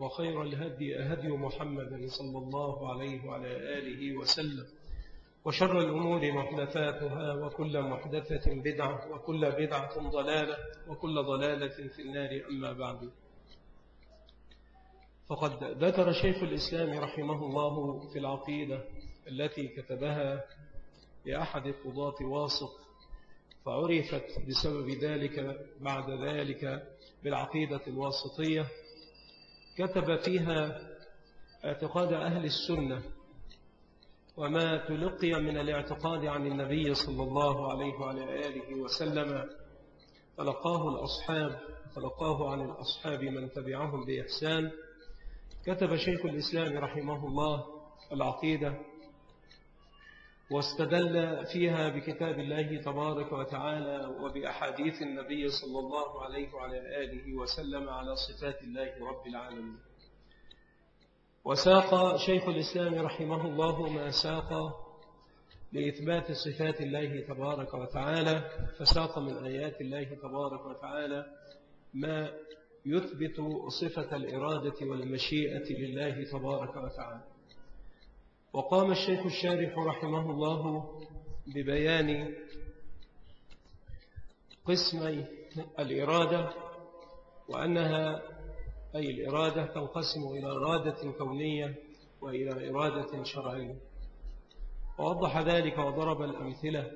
وخير الهدي هدي محمد صلى الله عليه وعلى آله وسلم. وشر الأمور محدثاتها وكل محدثة بدعة وكل بدعة ضلالة وكل ضلالة في النار أما بعد. فقد ذكر شيخ الإسلام رحمه الله في العقيدة التي كتبها لأحد قضاة واسط فعرفت بسبب ذلك بعد ذلك بالعقيدة الواسطية كتب فيها اعتقاد أهل السنة وما تلقي من الاعتقاد عن النبي صلى الله عليه وعلى آله وسلم تلقاه الأصحاب تلقاه عن الأصحاب من تبعهم بإحسان. كتب شيخ الإسلام رحمه الله العقيدة واستدل فيها بكتاب الله تبارك وتعالى وبأحاديث النبي صلى الله عليه وعلى آله وسلم على صفات الله رب العالمين. وساق شيخ الإسلام رحمه الله ما ساق لإثبات صفات الله تبارك وتعالى فساق من آيات الله تبارك وتعالى ما يثبت صفة الإرادة والمشيئة لله تبارك وتعالى. وقام الشيخ الشارح رحمه الله ببيان قسمي الإرادة وأنها أي الإرادة تنقسم إلى إرادة كونية وإلى إرادة شرعية. ووضح ذلك وضرب الأمثلة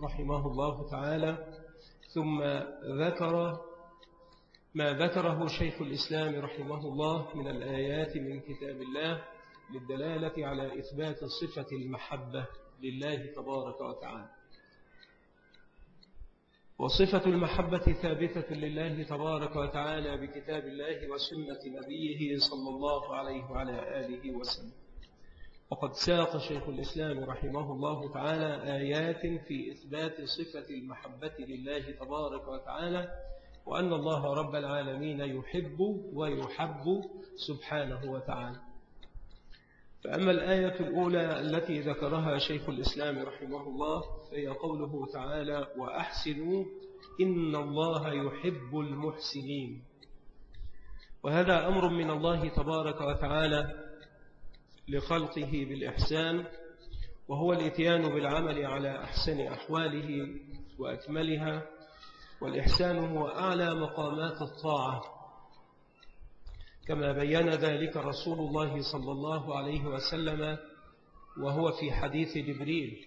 رحمه الله تعالى ثم ذكر ما ذكره شيخ الإسلام رحمه الله من الآيات من كتاب الله للدلالة على إثبات صفة المحبة لله تبارك وتعالى. وصفة المحبة ثابتة لله تبارك وتعالى بكتاب الله وسنة نبيه صلى الله عليه وعلى آله وسلم. وقد ساق شيخ الإسلام رحمه الله تعالى آيات في إثبات صفة المحبة لله تبارك وتعالى وأن الله رب العالمين يحب ويحب سبحانه وتعالى. فأما الآية الأولى التي ذكرها شيخ الإسلام رحمه الله فهي قوله تعالى وأحسنوا إن الله يحب المحسنين. وهذا أمر من الله تبارك وتعالى لخلقه بالإحسان وهو الإتيان بالعمل على أحسن أحواله وأكملها والإحسان هو أعلى مقامات الطاعة. كما بين ذلك رسول الله صلى الله عليه وسلم وهو في حديث جبريل.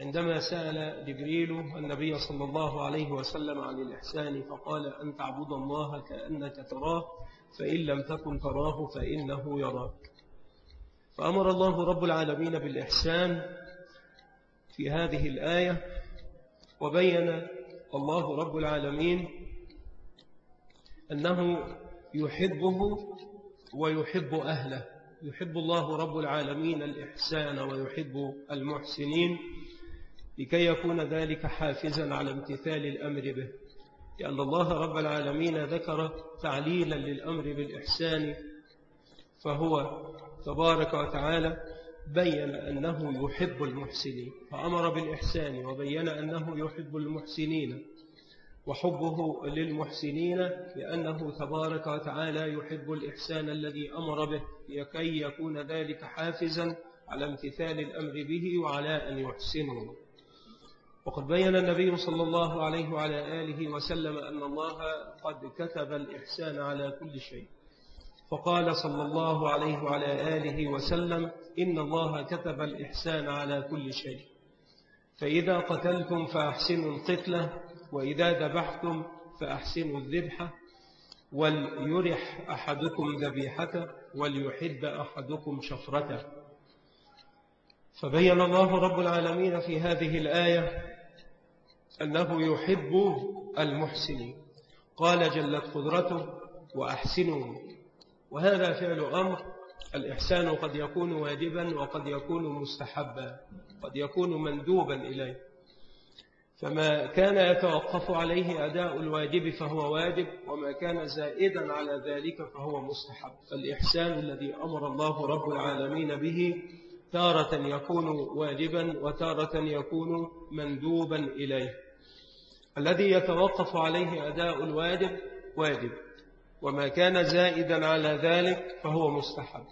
عندما سأل جبريل النبي صلى الله عليه وسلم عن الإحسان فقال أن تعبد الله كأنك تراه فإن لم تكن تراه فإنه يراك. فأمر الله رب العالمين بالإحسان في هذه الآية وبين الله رب العالمين أنه يحبه ويحب أهله. يحب الله رب العالمين الإحسان ويحب المحسنين لكي يكون ذلك حافزا على امتثال الأمر به. لأن الله رب العالمين ذكر تعليلا للأمر بالإحسان فهو تبارك وتعالى بين أنه يحب المحسنين فأمر بالإحسان وبين أنه يحب المحسنين. وحبه للمحسنين لأنه تبارك وتعالى يحب الإحسان الذي أمر به لكي يكون ذلك حافزا على امتثال الأمر به وعلى أن يحسنه. وقد بين النبي صلى الله عليه وعلى آله وسلم أن الله قد كتب الإحسان على كل شيء. فقال صلى الله عليه وعلى آله وسلم إن الله كتب الإحسان على كل شيء. فإذا قتلتم فأحسنوا القتلة وإذا ذبحتم فأحسنوا الذبحة. وليرح أحدكم ذبيحته وليحد أحدكم شفرته. فبين الله رب العالمين في هذه الآية أنه يحب المحسنين. قال جلت قدرته وأحسنوا. وهذا فعل أمر الإحسان قد يكون واجبا وقد يكون مستحبا. قد يكون مندوبا إليه. فما كان يتوقف عليه أداء الواجب فهو واجب وما كان زائدا على ذلك فهو مستحب. فالإحسان الذي أمر الله رب العالمين به تارة يكون واجبا وتارة يكون مندوبا إليه. الذي يتوقف عليه أداء الواجب واجب وما كان زائدا على ذلك فهو مستحب.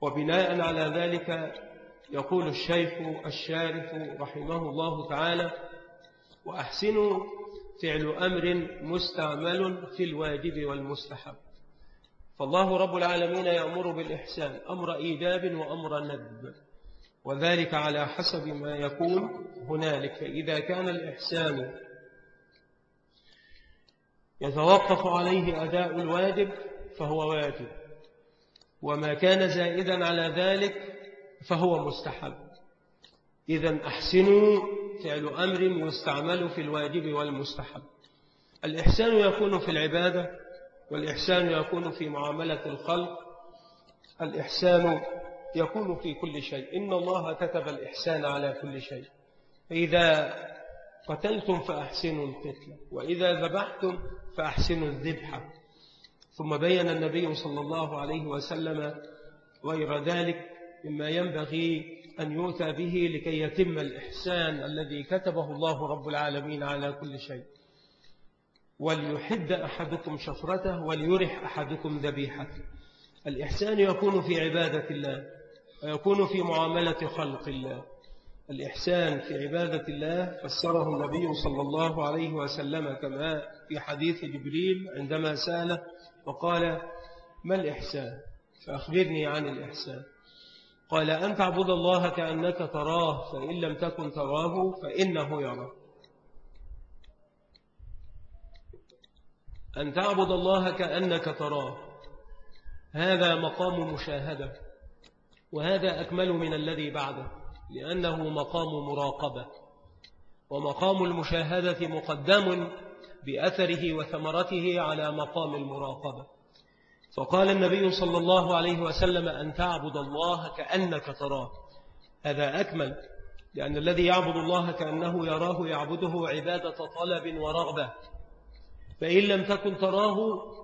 وبناء على ذلك يقول الشيخ الشارف رحمه الله تعالى وأحسنوا فعل أمر مستعمل في الواجب والمستحب. فالله رب العالمين يأمر بالإحسان أمر إيجاب وأمر ندب. وذلك على حسب ما يكون هنالك. فإذا كان الإحسان يتوقف عليه أداء الواجب فهو واجب. وما كان زائدا على ذلك فهو مستحب. إذا أحسنوا فعل أمر يستعمل في الواجب والمستحب. الإحسان يكون في العبادة والإحسان يكون في معاملة الخلق. الإحسان يكون في كل شيء. إن الله كتب الإحسان على كل شيء. إذا قتلتم فأحسنوا القتل وإذا ذبحتم فأحسنوا الذبح. ثم بين النبي صلى الله عليه وسلم غير ذلك. مما ينبغي أن يؤتى به لكي يتم الإحسان الذي كتبه الله رب العالمين على كل شيء. وليحد أحدكم شفرته وليرح أحدكم ذبيحته. الإحسان يكون في عبادة الله ويكون في معاملة خلق الله. الإحسان في عبادة الله فسره النبي صلى الله عليه وسلم كما في حديث جبريل عندما سأله وقال ما الإحسان؟ فأخبرني عن الإحسان. قال أن تعبد الله كأنك تراه فإن لم تكن تراه فإنه يرى أن تعبد الله كأنك تراه. هذا مقام مشاهدة وهذا أكمل من الذي بعده لأنه مقام مراقبة ومقام المشاهدة مقدم بأثره وثمرته على مقام المراقبة. فقال النبي صلى الله عليه وسلم أن تعبد الله كأنك تراه. هذا أكمل لأن الذي يعبد الله كأنه يراه يعبده عبادة طلب ورغبة. فإن لم تكن تراه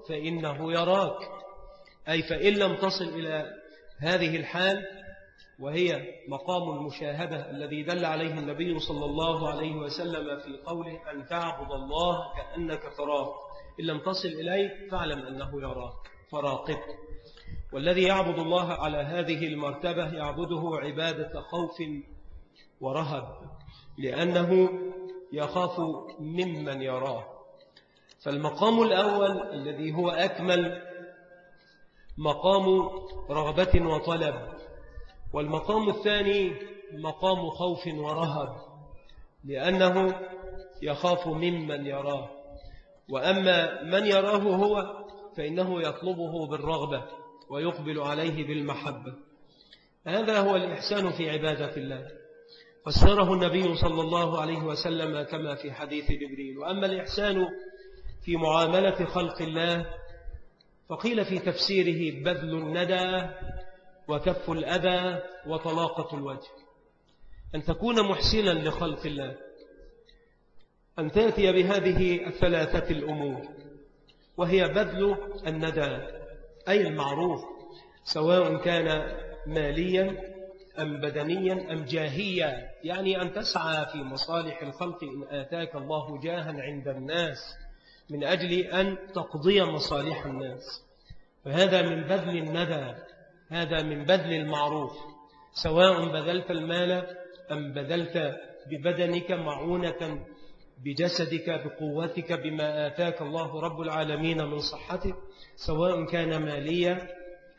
فإنه يراك. أي فإن لم تصل إلى هذه الحال وهي مقام المشاهدة الذي دل عليه النبي صلى الله عليه وسلم في قوله أن تعبد الله كأنك تراه. إن لم تصل إليه فاعلم أنه يراك. فراقب والذي يعبد الله على هذه المرتبة يعبده عبادة خوف ورهب لأنه يخاف ممن يراه. فالمقام الأول الذي هو أكمل مقام رغبة وطلب والمقام الثاني مقام خوف ورهب لأنه يخاف ممن يراه. وأما من يراه هو فإنه يطلبه بالرغبة ويقبل عليه بالمحبة. هذا هو الإحسان في عبادة الله. فسره النبي صلى الله عليه وسلم كما في حديث جبريل. وأما الإحسان في معاملة خلق الله فقيل في تفسيره بذل الندى وكف الأذى وطلاقة الوجه. أن تكون محسنا لخلق الله أن تأتي بهذه الثلاثة الأمور. وهي بذل الندى أي المعروف سواء كان ماليا أم بدنيا أم جاهيا. يعني أن تسعى في مصالح الخلق إن آتاك الله جاها عند الناس من أجل أن تقضي مصالح الناس. فهذا من بذل الندى هذا من بذل المعروف. سواء بذلت المال أم بذلت ببدنك معونة بجسدك بقوتك بما آتاك الله رب العالمين من صحتك سواء كان ماليا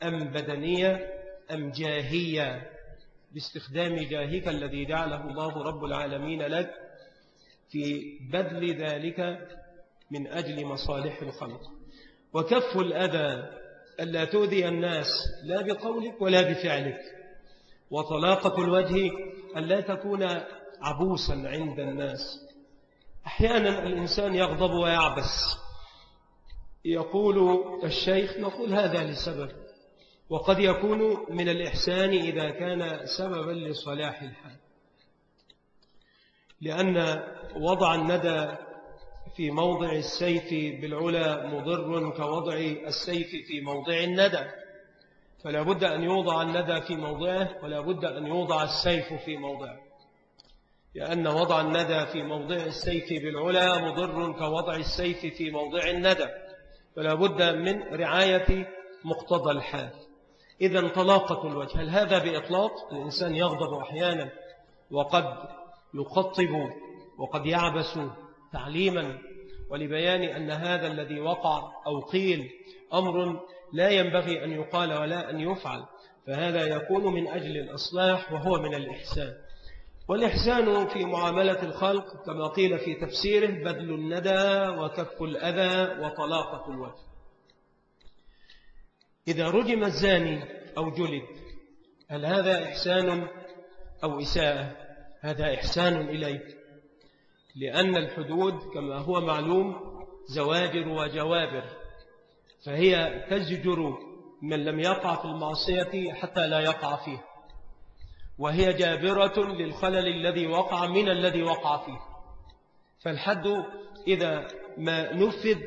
أم بدنيا أم جاهيا باستخدام جاهك الذي جعله الله رب العالمين لك في بذل ذلك من أجل مصالح الخلق. وكف الأذى ألا تؤذي الناس لا بقولك ولا بفعلك. وطلاقة الوجه ألا تكون عبوسا عند الناس. أحيانا الإنسان يغضب ويعبس. يقول الشيخ نقول هذا لسبب. وقد يكون من الإحسان إذا كان سببا لصلاح الحال. لأن وضع الندى في موضع السيف بالعلا مضر كوضع السيف في موضع الندى. فلا بد أن يوضع الندى في موضعه ولا بد أن يوضع السيف في موضعه. لأن وضع الندى في موضع السيف بالعلا مضر كوضع السيف في موضع الندى فلا بد من رعاية مقتضى الحال. إذا طلاقة الوجه هل هذا بإطلاق؟ الإنسان يغضب أحيانا وقد يقطب وقد يعبس تعليما ولبيان أن هذا الذي وقع أو قيل أمر لا ينبغي أن يقال ولا أن يفعل فهذا يكون من أجل الأصلاح وهو من الإحسان. والإحسان في معاملة الخلق كما قيل في تفسيره بذل الندى وكف الأذى وطلاقة الوجه. إذا رجم الزاني أو جلد هل هذا إحسان أو إساءة؟ هذا إحسان إليك. لأن الحدود كما هو معلوم زواجر وجوابر فهي تزجر من لم يقع في المعصية حتى لا يقع فيه وهي جابرة للخلل الذي وقع من الذي وقع فيه. فالحد إذا ما نفذ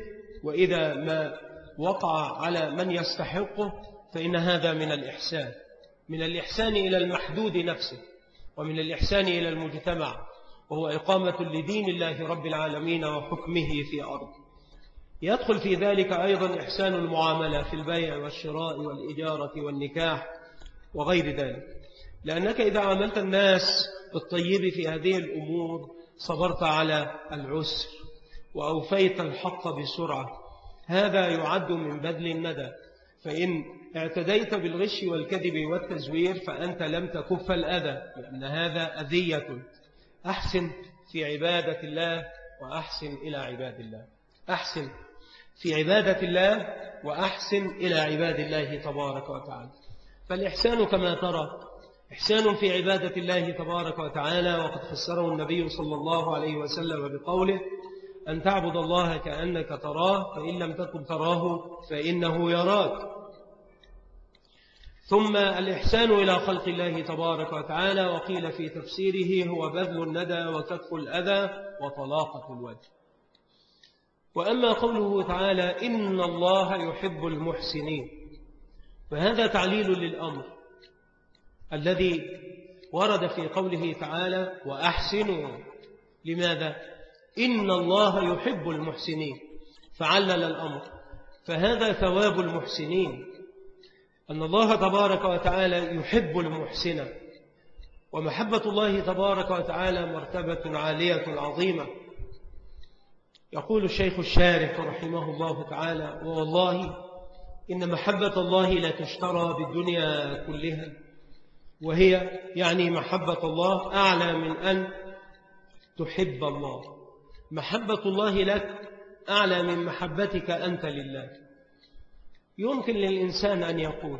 وإذا ما وقع على من يستحقه فإن هذا من الإحسان من الإحسان إلى المحدود نفسه ومن الإحسان إلى المجتمع وهو إقامة لدين الله رب العالمين وحكمه في أرض يدخل في ذلك أيضا إحسان المعاملة في البيع والشراء والإجارة والنكاح وغير ذلك. لأنك إذا عاملت الناس بالطيب في هذه الأمور صبرت على العسر وأوفيت الحق بسرعة. هذا يعد من بذل الندى. فإن اعتديت بالغش والكذب والتزوير فأنت لم تكف الأذى لأن هذا أذية. أحسن في عبادة الله وأحسن إلى عباد الله. أحسن في عبادة الله وأحسن إلى عباد الله تبارك وتعالى. فالإحسان كما ترى إحسان في عبادة الله تبارك وتعالى وقد فسره النبي صلى الله عليه وسلم بقوله أن تعبد الله كأنك تراه فإن لم تكن تراه فإنه يراك. ثم الإحسان إلى خلق الله تبارك وتعالى وقيل في تفسيره هو بذل الندى وكف الأذى وطلاقة الوجه. وأما قوله تعالى إن الله يحب المحسنين. فهذا تعليل للأمر. الذي ورد في قوله تعالى وأحسنوا. لماذا؟ إن الله يحب المحسنين. فعلل الأمر. فهذا ثواب المحسنين. أن الله تبارك وتعالى يحب المحسن. ومحبة الله تبارك وتعالى مرتبة عالية عظيمة. يقول الشيخ الشارح رحمه الله تعالى والله إن محبة الله لا تشترى بالدنيا كلها وهي يعني محبة الله أعلى من أن تحب الله. محبة الله لك أعلى من محبتك أنت لله. يمكن للإنسان أن يقول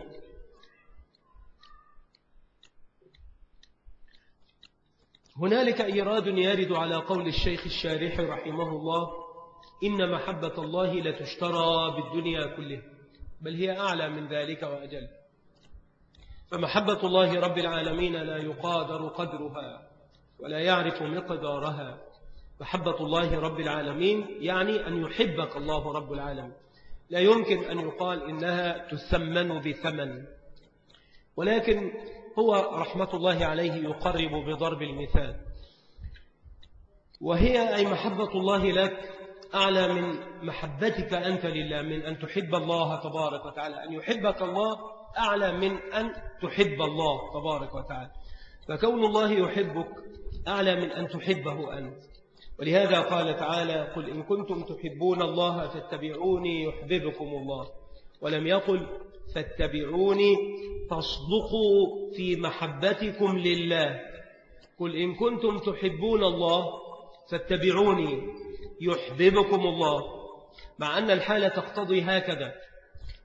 هنالك إيراد يرد على قول الشيخ الشارح رحمه الله إن محبة الله لتشترى بالدنيا كلها بل هي أعلى من ذلك وأجل. فمحبة الله رب العالمين لا يقادر قدرها ولا يعرف مقدارها. محبة الله رب العالمين يعني أن يحبك الله رب العالمين. لا يمكن أن يقال إنها تثمن بثمن ولكن هو رحمة الله عليه يقرب بضرب المثال. وهي أي محبة الله لك أعلى من محبتك أنت لله من أن تحب الله تبارك وتعالى. أن يحبك الله أعلى من أن تحب الله تبارك وتعالى. فكون الله يحبك أعلى من أن تحبه أنت. ولهذا قال تعالى قل إن كنتم تحبون الله فاتبعوني يحببكم الله. ولم يقل فاتبعوني تصدقوا في محبتكم لله. قل إن كنتم تحبون الله فاتبعوني يحببكم الله. مع أن الحالة تقتضي هكذا.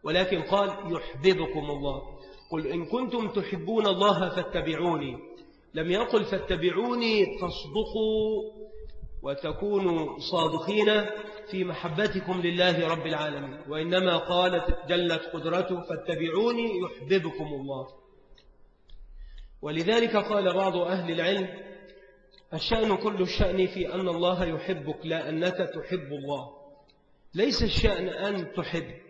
ولكن قال يحببكم الله. قل إن كنتم تحبون الله فاتبعوني. لم يقل فاتبعوني تصدقوا وتكونوا صادقين في محبتكم لله رب العالمين. وإنما قالت جلت قدرته فاتبعوني يحببكم الله. ولذلك قال بعض أهل العلم الشأن كل الشأن في أن الله يحبك لا أنك تحب الله. ليس الشأن أن تحب.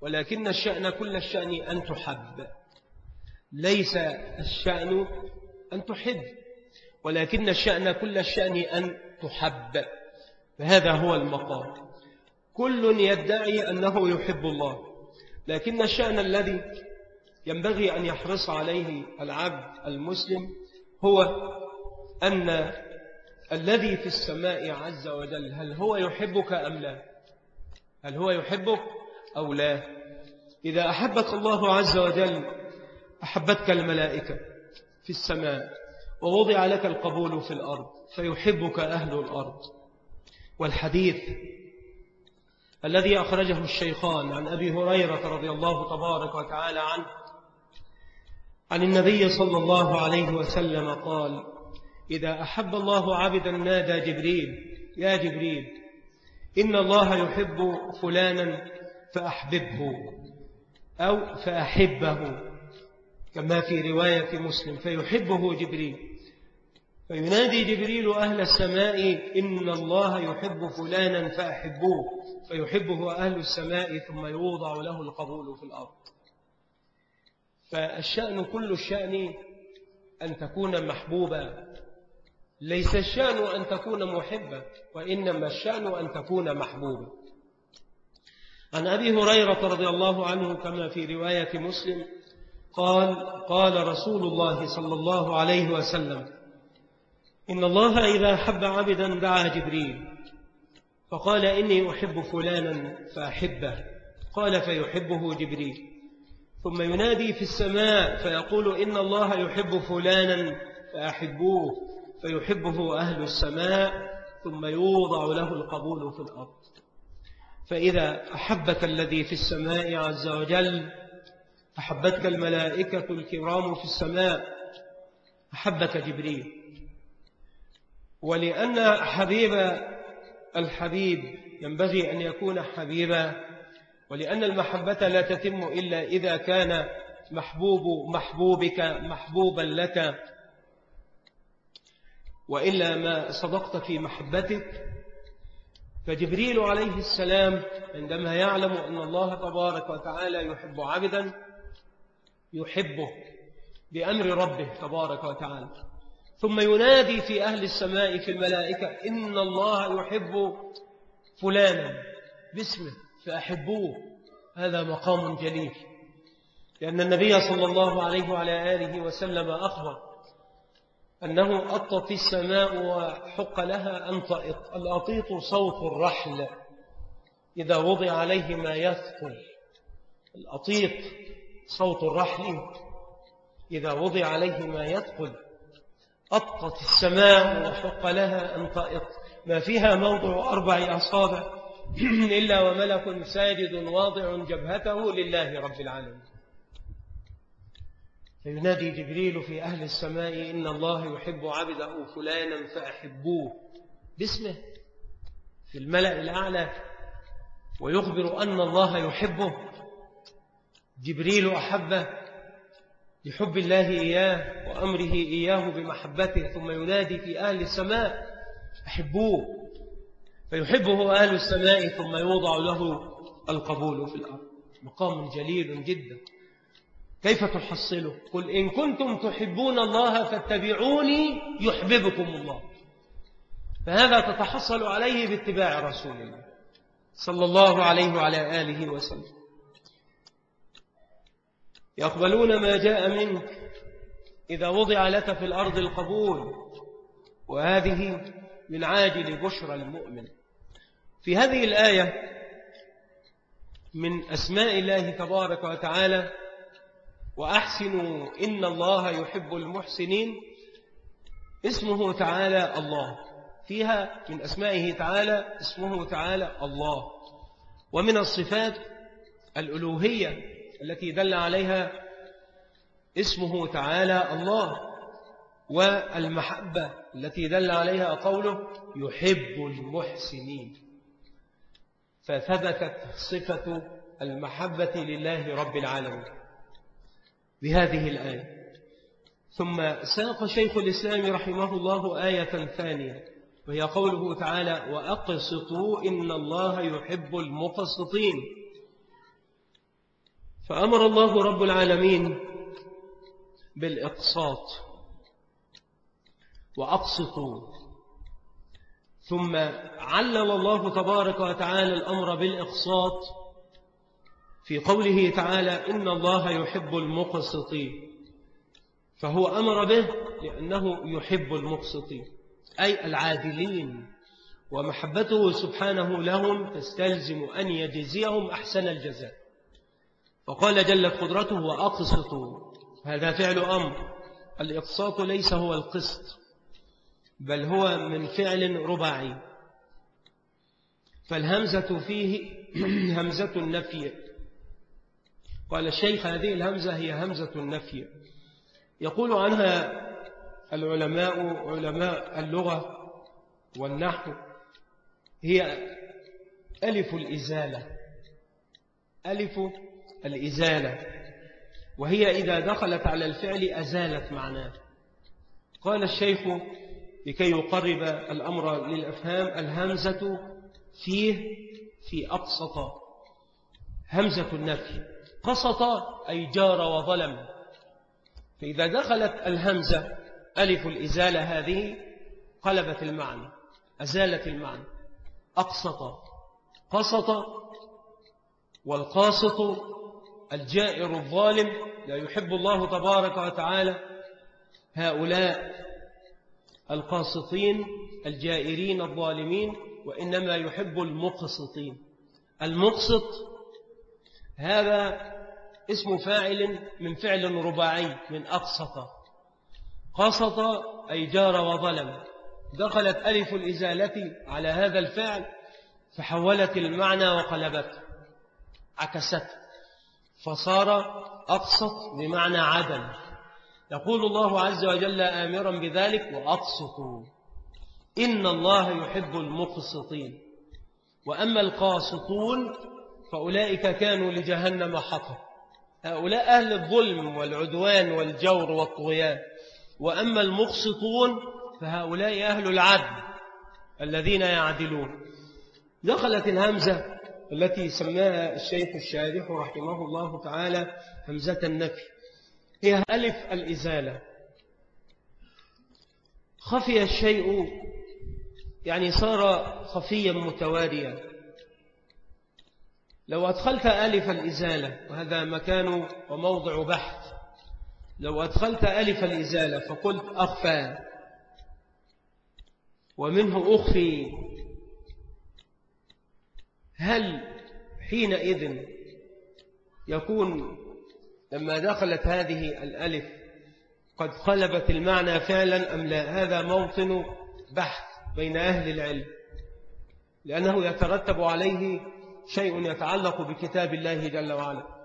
ولكن الشأن كل الشأن أن تحب. ليس الشأن أن تحب ولكن الشأن كل الشأن أن تحب. فهذا هو المقام كل يدعي أنه يحب الله لكن الشأن الذي ينبغي أن يحرص عليه العبد المسلم هو أن الذي في السماء عز وجل هل هو يحبك أم لا؟ هل هو يحبك؟ أو لا. إذا أحبك الله عز وجل أحبتك الملائكة في السماء ووضع لك القبول في الأرض فيحبك أهل الأرض. والحديث الذي أخرجه الشيخان عن أبي هريرة رضي الله تبارك وتعالى عنه عن النبي صلى الله عليه وسلم قال إذا أحب الله عبدا نادى جبريل يا جبريل إن الله يحب فلانا فأحببه أو فأحبه كما في رواية مسلم فيحبه جبريل. فينادي جبريل أهل السماء إن الله يحب فلانا فأحبوه فيحبه أهل السماء ثم يوضع له القبول في الأرض. فالشأن كل الشأن أن تكون محبوبا. ليس الشأن أن تكون محبا وإنما الشأن أن تكون محبوبا. عن أبي هريرة رضي الله عنه كما في رواية مسلم قال قال رسول الله صلى الله عليه وسلم إن الله إذا حب عبدا دعا جبريل فقال إني أحب فلانا فأحبه قال فيحبه جبريل ثم ينادي في السماء فيقول إن الله يحب فلانا فأحبوه فيحبه أهل السماء ثم يوضع له القبول في الأرض. فإذا أحبك الذي في السماء عز وجل أحبتك الملائكة الكرام في السماء أحبك جبريل. ولأن حبيب الحبيب ينبغي أن يكون حبيبا ولأن المحبة لا تتم إلا إذا كان محبوب محبوبك محبوبا لك. وإلا ما صدقت في محبتك فجبريل عليه السلام عندما يعلم أن الله تبارك وتعالى يحب عبدا يحبه بأمر ربه تبارك وتعالى. ثم ينادي في أهل السماء في الملائكة إن الله يحب فلانا باسمه فأحبوه. هذا مقام جليل. لأن النبي صلى الله عليه وعلى آله وسلم أخبر أنه أطت السماء وحق لها أن تأط. الأطيط صوت الرحل إذا وضع عليه ما يثقل. الأطيط صوت الرحل إذا وضع عليه ما يثقل. أطت السماء وحق لها أن تأط. ما فيها موضع أربع أصابع إلا وملك ساجد واضع جبهته لله رب العالمين. فينادي جبريل في أهل السماء إن الله يحب عبده فلانا فأحبوه. باسمه. في الملأ الأعلى. ويخبر أن الله يحبه. جبريل أحبه. لحب الله إياه وأمره إياه بمحبته. ثم ينادي في أهل السماء أحبوه. فيحبه أهل السماء ثم يوضع له القبول في الأرض. مقام جليل جدا. كيف تحصله؟ قل إن كنتم تحبون الله فاتبعوني يحببكم الله. فهذا تتحصل عليه باتباع رسول الله صلى الله عليه وعلى آله وسلم. يقبلون ما جاء منك إذا وضع لك في الأرض القبول وهذه من عاجل بشرى المؤمن. في هذه الآية من أسماء الله تبارك وتعالى وأحسنوا إن الله يحب المحسنين. اسمه تعالى الله. فيها من أسمائه تعالى اسمه تعالى الله. ومن الصفات الألوهية التي دل عليها اسمه تعالى الله. والمحبة التي دل عليها قوله يحب المحسنين. فثبتت صفة المحبة لله رب العالمين. بهذه الآية. ثم ساق شيخ الإسلام رحمه الله آية ثانية وهي قوله تعالى وأقسطوا إن الله يحب المقسطين فأمر الله رب العالمين بالإقساط. وأقسطوا. ثم علل الله تبارك وتعالى الأمر بالإقساط. في قوله تعالى إن الله يحب المقسطين. فهو أمر به لأنه يحب المقسطين أي العادلين ومحبته سبحانه لهم تستلزم أن يجزيهم أحسن الجزاء. فقال جلت قدرته وأقسطوا هذا فعل أمر. الإقساط ليس هو القسط بل هو من فعل رباعي. فالهمزة فيه همزة النفي. قال الشيخ هذه الهمزة هي همزة النفي. يقول عنها العلماء علماء اللغة والنحو. هي ألف الإزالة. ألف الإزالة. وهي إذا دخلت على الفعل أزالت معناه. قال الشيخ لكي يقرب الأمر للأفهام الهمزة فيه في أقسط همزة النفي. قسط أي جار وظلم. فإذا دخلت الهمزة ألف الإزالة هذه قلبت المعنى أزالت المعنى. أقسط قسط والقاسط الجائر الظالم لا يحب الله تبارك وتعالى هؤلاء القاسطين الجائرين الظالمين وإنما يحب المقسطين. المقسط هذا اسم فاعل من فعل رباعي من أقسط. قسط أي جار وظلم. دخلت ألف الإزالة على هذا الفعل فحولت المعنى وقلبته عكست. فصار أقسط بمعنى عدم. يقول الله عز وجل آمرا بذلك وأقسطوا. إن الله يحب المقسطين. وأما القاسطون فأولئك كانوا لجهنم حطب. هؤلاء أهل الظلم والعدوان والجور والطغيان. وأما المقسطون فهؤلاء أهل العدل الذين يعدلون. دخلت الهمزة التي سماها الشيخ الشارح رحمه الله تعالى همزة النفي. هي ألف الإزالة. خفي الشيء يعني صار خفيا متواريا. لو أدخلت ألف الإزالة وهذا مكان وموضع بحث لو أدخلت ألف الإزالة فقلت أخفى. ومنه أخفي. هل حينئذ يكون لما دخلت هذه الألف قد قلبت المعنى فعلا أم لا؟ هذا موطن بحث بين أهل العلم. لأنه يترتب عليه شيء يتعلق بكتاب الله جل وعلا.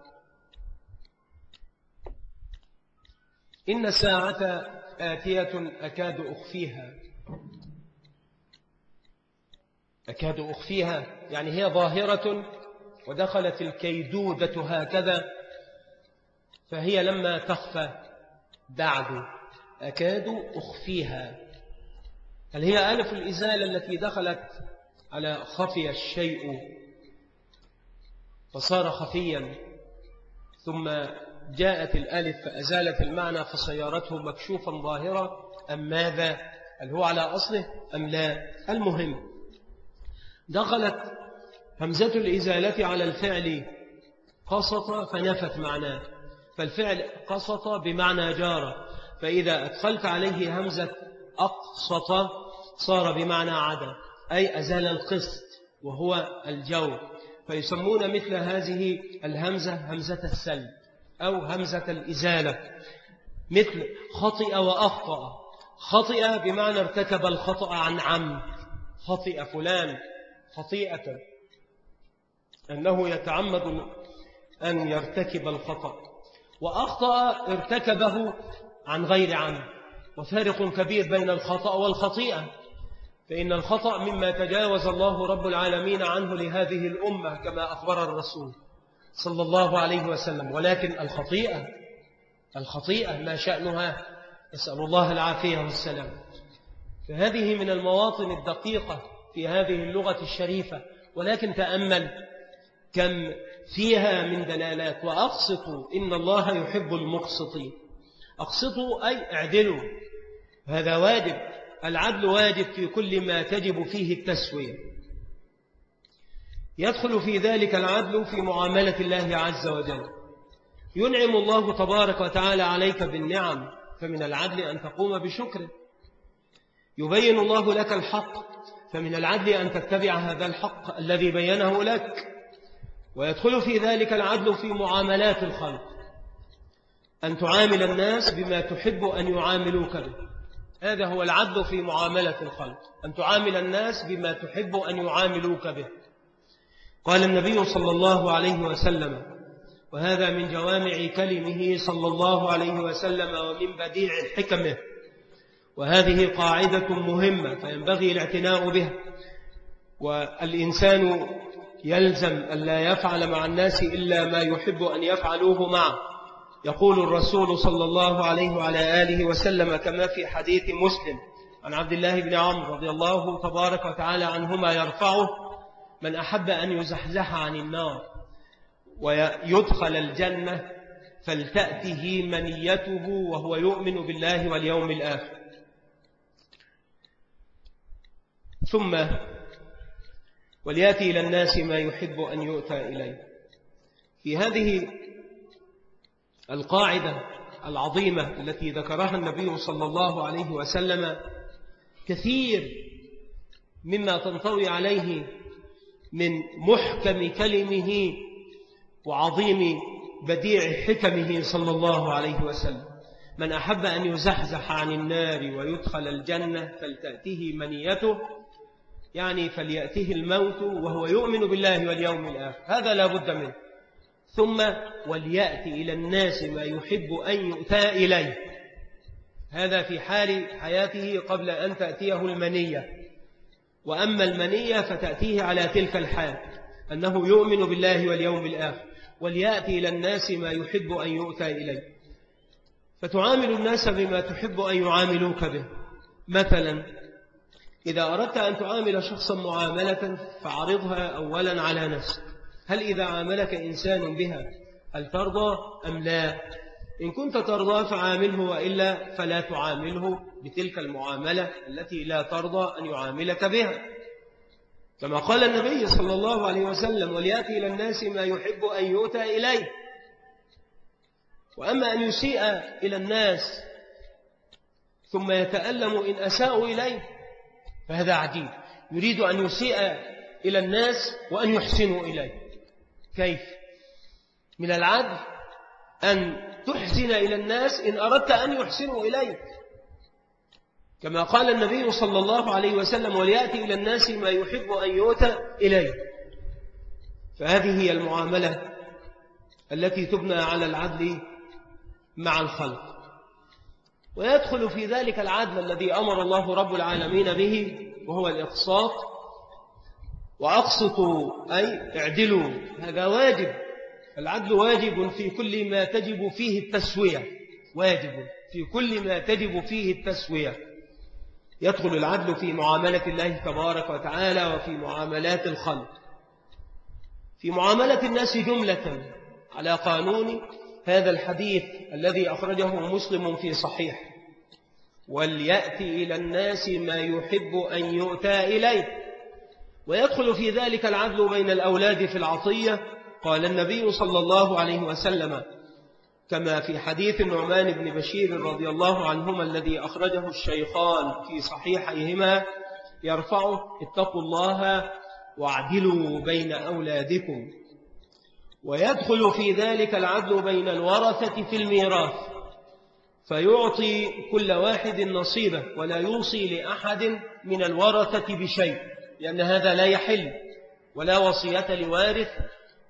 إن الساعة آتية أكاد أخفيها. أكاد أخفيها يعني هي ظاهرة ودخلت الكيدودة هكذا فهي لما تخفى بعد أكاد أخفيها. هل هي ألف الإزالة التي دخلت على خفي الشيء فصار خفيا. ثم جاءت الألف فأزالت المعنى فصيارته مكشوفا ظاهرا أم ماذا؟ هل هو على أصله أم لا؟ المهم دخلت همزة الإزالة على الفعل قسط فنفت معناه. فالفعل قسط بمعنى جار. فإذا أدخلت عليه همزة أقسط صار بمعنى عدا أي أزال القسط وهو الجو. فيسمون مثل هذه الهمزة همزة السلب أو همزة الإزالة مثل خطئ وأخطأ. خطئ بمعنى ارتكب الخطأ عن عمد خطئ فلان خطيئة. أنه يتعمد أن يرتكب الخطأ. وأخطأ ارتكبه عن غير عمد وفارق كبير بين الخطأ والخطيئة. فإن الخطأ مما تجاوز الله رب العالمين عنه لهذه الأمة كما أخبر الرسول صلى الله عليه وسلم. ولكن الخطيئة الخطيئة ما شأنها نسأل الله العافية والسلام. فهذه من المواطن الدقيقة في هذه اللغة الشريفة. ولكن تأمل كم فيها من دلالات. وأقسطوا إن الله يحب المقسطين. أقسطوا أي أعدلوا. هذا واجب. العدل واجب في كل ما تجب فيه التسوية. يدخل في ذلك العدل في معاملة الله عز وجل. ينعم الله تبارك وتعالى عليك بالنعم فمن العدل أن تقوم بشكره يبين الله لك الحق فمن العدل أن تتبع هذا الحق الذي بينه لك. ويدخل في ذلك العدل في معاملات الخلق. أن تعامل الناس بما تحب أن يعاملوك به. هذا هو العدل في معاملة الخلق أن تعامل الناس بما تحب أن يعاملوك به. قال النبي صلى الله عليه وسلم وهذا من جوامع كلمه صلى الله عليه وسلم ومن بديع حكمه. وهذه قاعدة مهمة فينبغي الاعتناء بها. والإنسان يلزم أن لا يفعل مع الناس إلا ما يحب أن يفعلوه معه. يقول الرسول صلى الله عليه وعلى آله وسلم كما في حديث مسلم عن عبد الله بن عمرو رضي الله تبارك وتعالى عنهما يرفعه من أحب أن يزحزح عن النار ويدخل الجنة فلتأته منيته وهو يؤمن بالله واليوم الآخر. ثم ولياتي إلى الناس ما يحب أن يؤتى إليه. في هذه القاعدة العظيمة التي ذكرها النبي صلى الله عليه وسلم كثير مما تنطوي عليه من محكم كلمه وعظيم بديع حكمه صلى الله عليه وسلم. من أحب أن يزحزح عن النار ويدخل الجنة فلتأته منيته يعني فليأته الموت وهو يؤمن بالله واليوم الآخر. هذا لا بد منه. ثم وليأتي إلى الناس ما يحب أن يؤتى إليه. هذا في حال حياته قبل أن تأتيه المنية. وأما المنية فتأتيه على تلك الحال أنه يؤمن بالله واليوم الآخر وليأتي إلى الناس ما يحب أن يؤتى إليه. فتعامل الناس بما تحب أن يعاملوك به. مثلا إذا أردت أن تعامل شخصا معاملة فعرضها أولا على نفسك. هل إذا عاملك إنسان بها هل ترضى أم لا؟ إن كنت ترضى فعامله وإلا فلا تعامله بتلك المعاملة التي لا ترضى أن يعاملك بها. كما قال النبي صلى الله عليه وسلم وليأتي إلى الناس ما يحب أن يؤتى إليه. وأما أن يسيء إلى الناس ثم يتألم إن أساءوا إليه فهذا عجيب يريد أن يسيء إلى الناس وأن يحسنوا إليه. كيف؟ من العدل أن تحسن إلى الناس إن أردت أن يحسنوا إليك. كما قال النبي صلى الله عليه وسلم وليأتي إلى الناس ما يحب أن يؤتى إليه. فهذه هي المعاملة التي تبنى على العدل مع الخلق. ويدخل في ذلك العدل الذي أمر الله رب العالمين به وهو الإقساط وأقسطوا أي اعدلوا هذا واجب. العدل واجب في كل ما تجب فيه التسوية. واجب في كل ما تجب فيه التسوية. يدخل العدل في معاملة الله تبارك وتعالى وفي معاملات الخلق. في معاملة الناس جملة على قانون هذا الحديث الذي أخرجه مسلم في صحيح. وليأتي إلى الناس ما يحب أن يؤتى إليه. ويدخل في ذلك العدل بين الأولاد في العطية قال النبي صلى الله عليه وسلم كما في حديث النعمان بن بشير رضي الله عنهما الذي أخرجه الشيخان في صحيحيهما يرفعه اتقوا الله واعدلوا بين أولادكم. ويدخل في ذلك العدل بين الورثة في الميراث فيعطي كل واحد نصيبه ولا يوصي لأحد من الورثة بشيء. لأن هذا لا يحل ولا وصية لوارث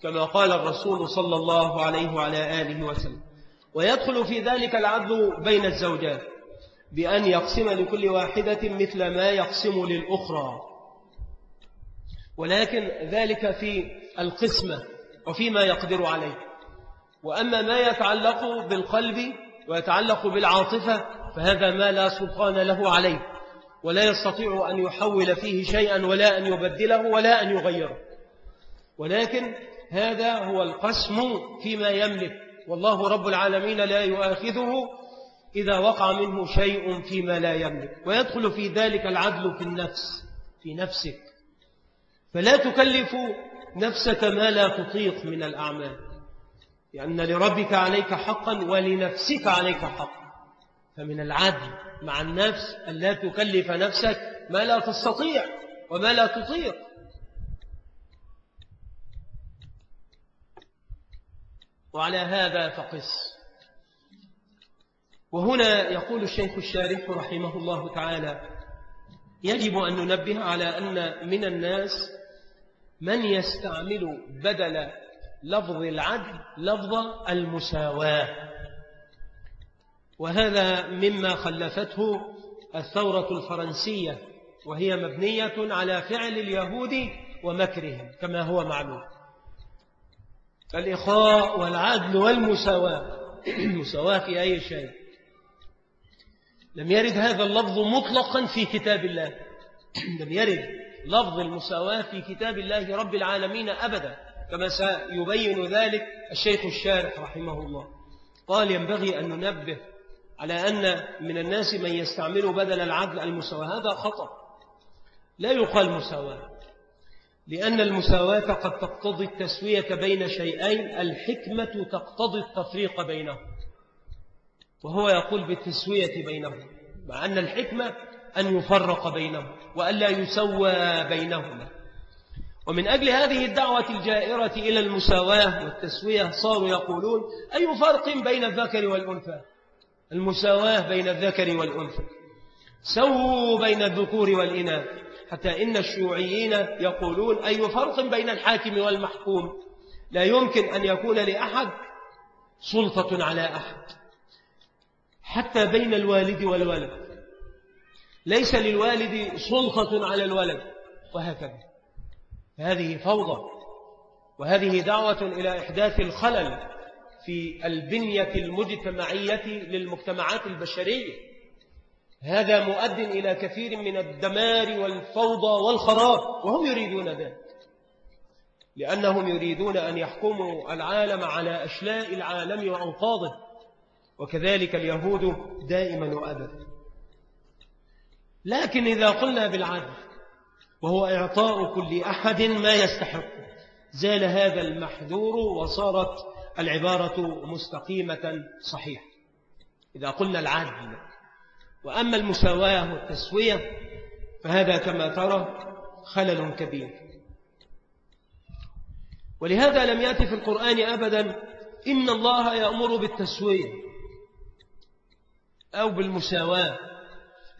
كما قال الرسول صلى الله عليه وعلى آله وسلم. ويدخل في ذلك العدل بين الزوجات بأن يقسم لكل واحدة مثل ما يقسم للأخرى. ولكن ذلك في القسمة وفيما يقدر عليه. وأما ما يتعلق بالقلب ويتعلق بالعاطفة فهذا ما لا سلطان له عليه. ولا يستطيع أن يحول فيه شيئا ولا أن يبدله ولا أن يغيره. ولكن هذا هو القسم فيما يملك. والله رب العالمين لا يؤاخذه إذا وقع منه شيء فيما لا يملك. ويدخل في ذلك العدل في النفس في نفسك. فلا تكلف نفسك ما لا تطيق من الأعمال. لأن لربك عليك حقا ولنفسك عليك حقا. فمن العدل مع النفس أن لا تكلف نفسك ما لا تستطيع وما لا تطيق. وعلى هذا فقس. وهنا يقول الشيخ الشارح رحمه الله تعالى يجب أن ننبه على أن من الناس من يستعمل بدل لفظ العدل لفظ المساواة. وهذا مما خلفته الثورة الفرنسية وهي مبنية على فعل اليهود ومكرهم كما هو معلوم. الإخاء والعدل والمساواة. المساواة في أي شيء. لم يرد هذا اللفظ مطلقا في كتاب الله. لم يرد لفظ المساواة في كتاب الله رب العالمين أبدا كما سيبين ذلك الشيخ الشارح رحمه الله. قال ينبغي أن ننبه على أن من الناس من يستعمل بدل العدل المساواة. هذا خطأ. لا يقال مساواة لأن المساواة قد تقتضي التسوية بين شيئين الحكمة تقتضي التفريق بينهم وهو يقول بالتسوية بينهم مع أن الحكمة أن يفرق بينهم وألا يسوى بينهما. ومن أجل هذه الدعوة الجائرة إلى المساواة والتسوية صاروا يقولون أي فرق بين الذكر والأنثى؟ المساواة بين الذكر والأنثى. سووا بين الذكور والإناث حتى إن الشيوعيين يقولون أي فرق بين الحاكم والمحكوم؟ لا يمكن أن يكون لأحد سلطة على أحد. حتى بين الوالد والولد. ليس للوالد سلطة على الولد وهكذا. هذه فوضى وهذه دعوة إلى إحداث الخلل. في البنية المجتمعية للمجتمعات البشرية. هذا مؤد إلى كثير من الدمار والفوضى والخراب وهم يريدون ذلك. لأنهم يريدون أن يحكموا العالم على أشلاء العالم وأنقاضه وكذلك اليهود دائما وأبدا. لكن إذا قلنا بالعدل وهو إعطاء كل أحد ما يستحق زال هذا المحذور وصارت العبارة مستقيمة صحيحة إذا قلنا العدل وأما المساواة والتسوية فهذا كما ترى خلل كبير. ولهذا لم يأتي في القرآن أبدا إن الله يأمر بالتسوية أو بالمساواة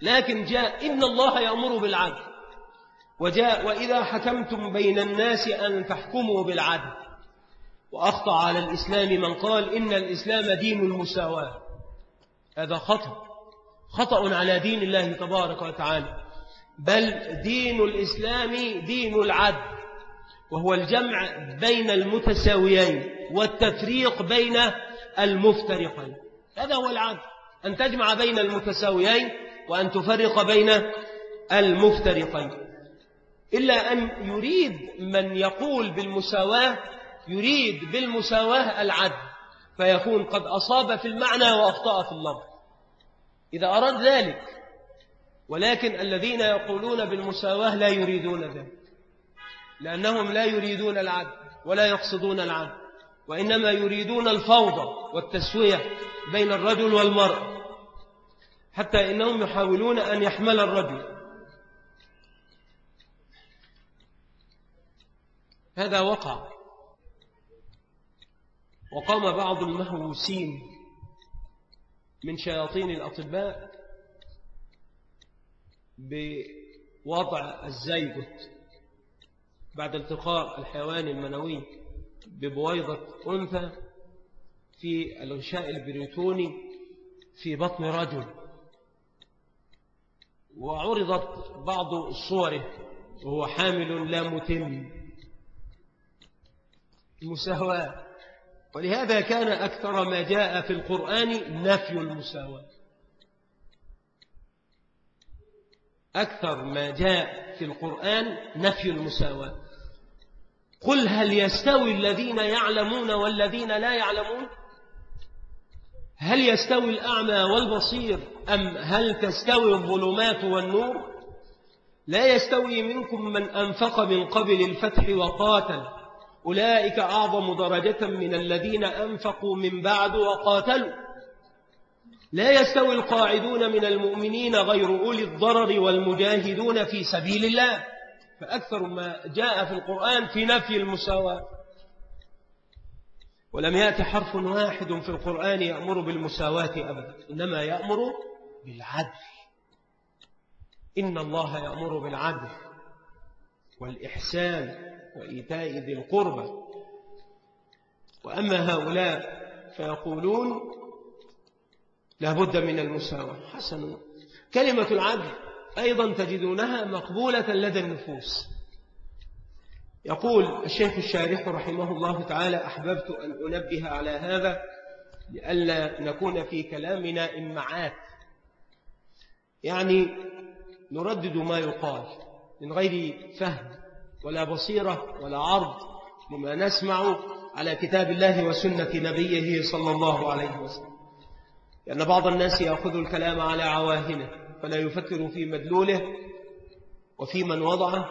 لكن جاء إن الله يأمر بالعدل. وجاء وإذا حكمتم بين الناس أن تحكموا بالعدل. وأخطأ على الإسلام من قال إن الإسلام دين المساواة. هذا خطأ. خطأ على دين الله تبارك وتعالى. بل دين الإسلام دين العدل وهو الجمع بين المتساويين والتفريق بين المفترقين. هذا هو العدل أن تجمع بين المتساويين وأن تفرق بين المفترقين. إلا أن يريد من يقول بالمساواة يريد بالمساواة العدل فيكون قد أصاب في المعنى وأخطأ في اللفظ إذا أراد ذلك ولكن الذين يقولون بالمساواة لا يريدون ذلك لأنهم لا يريدون العدل ولا يقصدون العدل وإنما يريدون الفوضى والتسوية بين الرجل والمرأة حتى إنهم يحاولون أن يحمل الرجل. هذا وقع. وقام بعض المهووسين من شياطين الأطباء بوضع الزيجت بعد التقاء الحيوان المنوي ببويضة أنثى في الغشاء البريتوني في بطن رجل. وعرضت بعض صوره وهو حامل لا متم. المساواة ولهذا كان أكثر ما جاء في القرآن نفي المساواة. أكثر ما جاء في القرآن نفي المساواة. قل هل يستوي الذين يعلمون والذين لا يعلمون؟ هل يستوي الأعمى والبصير أم هل تستوي الظلمات والنور؟ لا يستوي منكم من أنفق من قبل الفتح وقاتل. أولئك أعظم درجة من الذين أنفقوا من بعد وقاتلوا. لا يستوي القاعدون من المؤمنين غير أولي الضرر والمجاهدون في سبيل الله. فأكثر ما جاء في القرآن في نفي المساواة. ولم يأتي حرف واحد في القرآن يأمر بالمساواة أبدا. إنما يأمر بالعدل. إن الله يأمر بالعدل والإحسان. وإيتاء ذي القربى. وأما هؤلاء فيقولون لا بد من المساواة. حسن. كلمة العدل أيضا تجدونها مقبولة لدى النفوس. يقول الشيخ الشارح رحمه الله تعالى أحببت أن أنبه على هذا لألا نكون في كلامنا إمعات يعني نردد ما يقال من غير فهم. ولا بصيرة ولا عرض لما نسمع على كتاب الله وسنة نبيه صلى الله عليه وسلم. لأن بعض الناس يأخذ الكلام على عواهنه فلا يفكر في مدلوله وفي من وضعه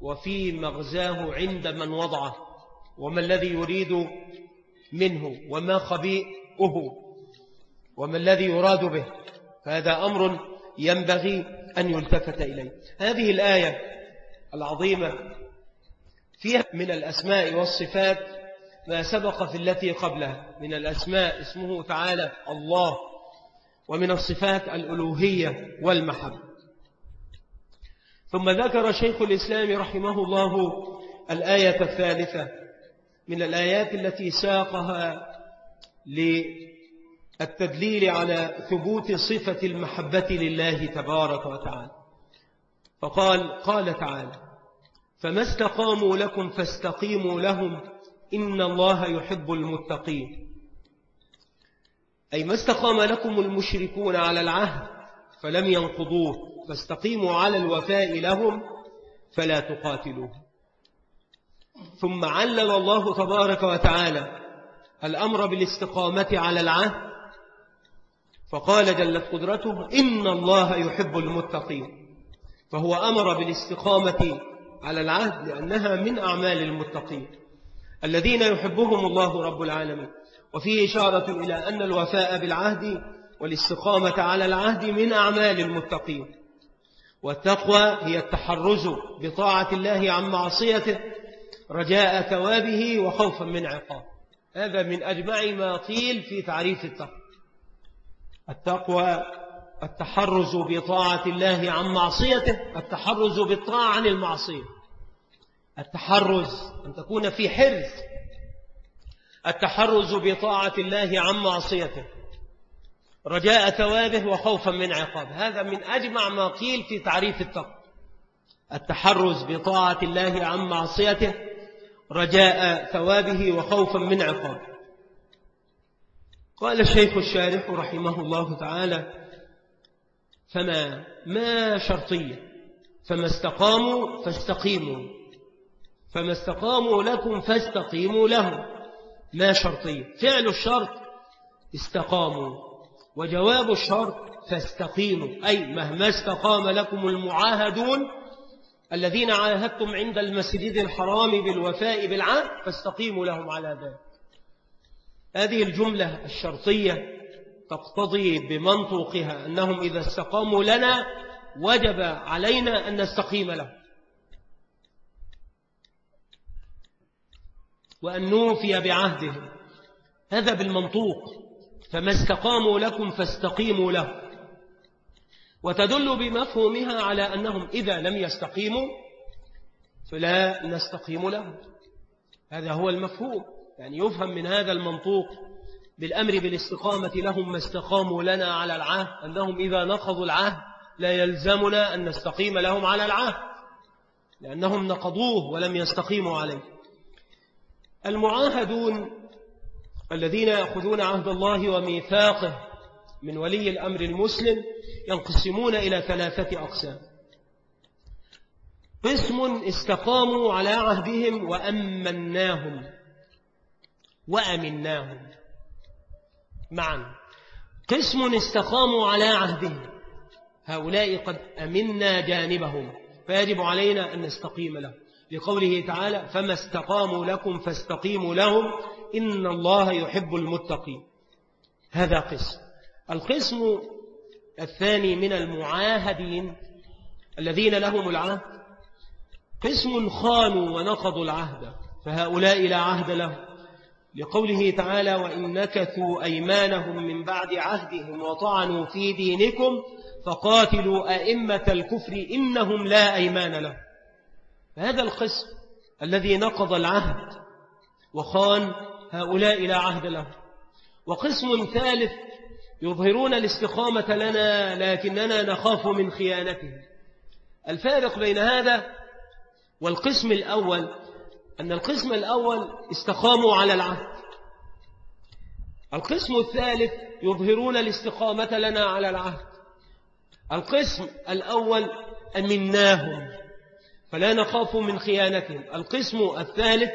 وفي مغزاه عند من وضعه وما الذي يريد منه وما خبيئه وما الذي يراد به. فهذا أمر ينبغي أن يلتفت إليه. هذه الآية العظيمة فيها من الأسماء والصفات ما سبق في التي قبلها. من الأسماء اسمه تعالى الله ومن الصفات الألوهية والمحبة. ثم ذكر شيخ الإسلام رحمه الله الآية الثالثة. من الآيات التي ساقها للتدليل على ثبوت صفة المحبة لله تبارك وتعالى. فقال قال تعالى فما استقاموا لكم فاستقيموا لهم إن الله يحب المتقين. أي ما استقام لكم المشركون على العهد فلم ينقضوه فاستقيموا على الوفاء لهم فلا تقاتلوه. ثم علل الله تبارك وتعالى الأمر بالاستقامة على العهد فقال جلت قدرته إن الله يحب المتقين. فهو أمر بالاستقامة على العهد لأنها من أعمال المتقين. الذين يحبهم الله رب العالمين. وفيه إشارة إلى أن الوفاء بالعهد والاستقامة على العهد من أعمال المتقين. والتقوى هي التحرز بطاعة الله عن معصيته رجاء ثوابه وخوفا من عقاب. هذا من أجمع ما قيل في تعريف التقوى. التقوى التحرز بطاعة الله عن معصيته التحرز بالطاعة عن المعصية. التحرز أن تكون في حرز. التحرز بطاعة الله عن معصيته. رجاء ثوابه وخوفا من عقاب هذا من أجمع ما قيل في تعريف التقوى. التحرز بطاعة الله عن معصيته رجاء ثوابه وخوفا من عقاب قال الشيخ الشارح رحمه الله تعالى فما ما شرطية؟ فما استقاموا فاستقيموا. فما استقاموا لكم فاستقيموا لهم. ما شرطية. فعل الشرط استقاموا. وجواب الشرط فاستقيموا. أي مهما استقام لكم المعاهدون الذين عاهدتم عند المسجد الحرام بالوفاء بالعهد فاستقيموا لهم على ذلك. هذه الجملة الشرطية تقتضي بمنطوقها أنهم إذا استقاموا لنا وجب علينا أن نستقيم لهم. وأن نوفي بعهدهم. هذا بالمنطوق. فما استقاموا لكم فاستقيموا له. وتدل بمفهومها على أنهم إذا لم يستقيموا فلا نستقيم لهم. هذا هو المفهوم. يعني يفهم من هذا المنطوق بالأمر بالاستقامة لهم ما استقاموا لنا على العهد أنهم إذا نقضوا العهد لا يلزمنا أن نستقيم لهم على العهد لأنهم نقضوه ولم يستقيموا عليه. المعاهدون الذين يأخذون عهد الله وميثاقه من ولي الأمر المسلم ينقسمون إلى ثلاثة أقسام. قسم استقاموا على عهدهم وأمناهم وأمناهم. معا. قسم استقاموا على عهدهم هؤلاء قد أمنا جانبهم فيجب علينا أن نستقيم لهم. لقوله تعالى فما استقاموا لكم فاستقيموا لهم إن الله يحب المتقين. هذا قسم. القسم الثاني من المعاهدين الذين لهم العهد. قسم خانوا ونقضوا العهد فهؤلاء لا عهد لهم. لقوله تعالى وإن نكثوا أيمانهم من بعد عهدهم وطعنوا في دينكم فقاتلوا أئمة الكفر إنهم لا أيمان لهم. فهذا القسم الذي نقض العهد وخان هؤلاء لا عهد لهم وقسم ثالث يظهرون الاستقامة لنا لكننا نخاف من خيانتهم الفارق بين هذا والقسم الأول أن القسم الأول استقاموا على العهد. القسم الثالث يظهرون الاستقامة لنا على العهد. القسم الأول أمناهم. فلا نخاف من خيانتهم. القسم الثالث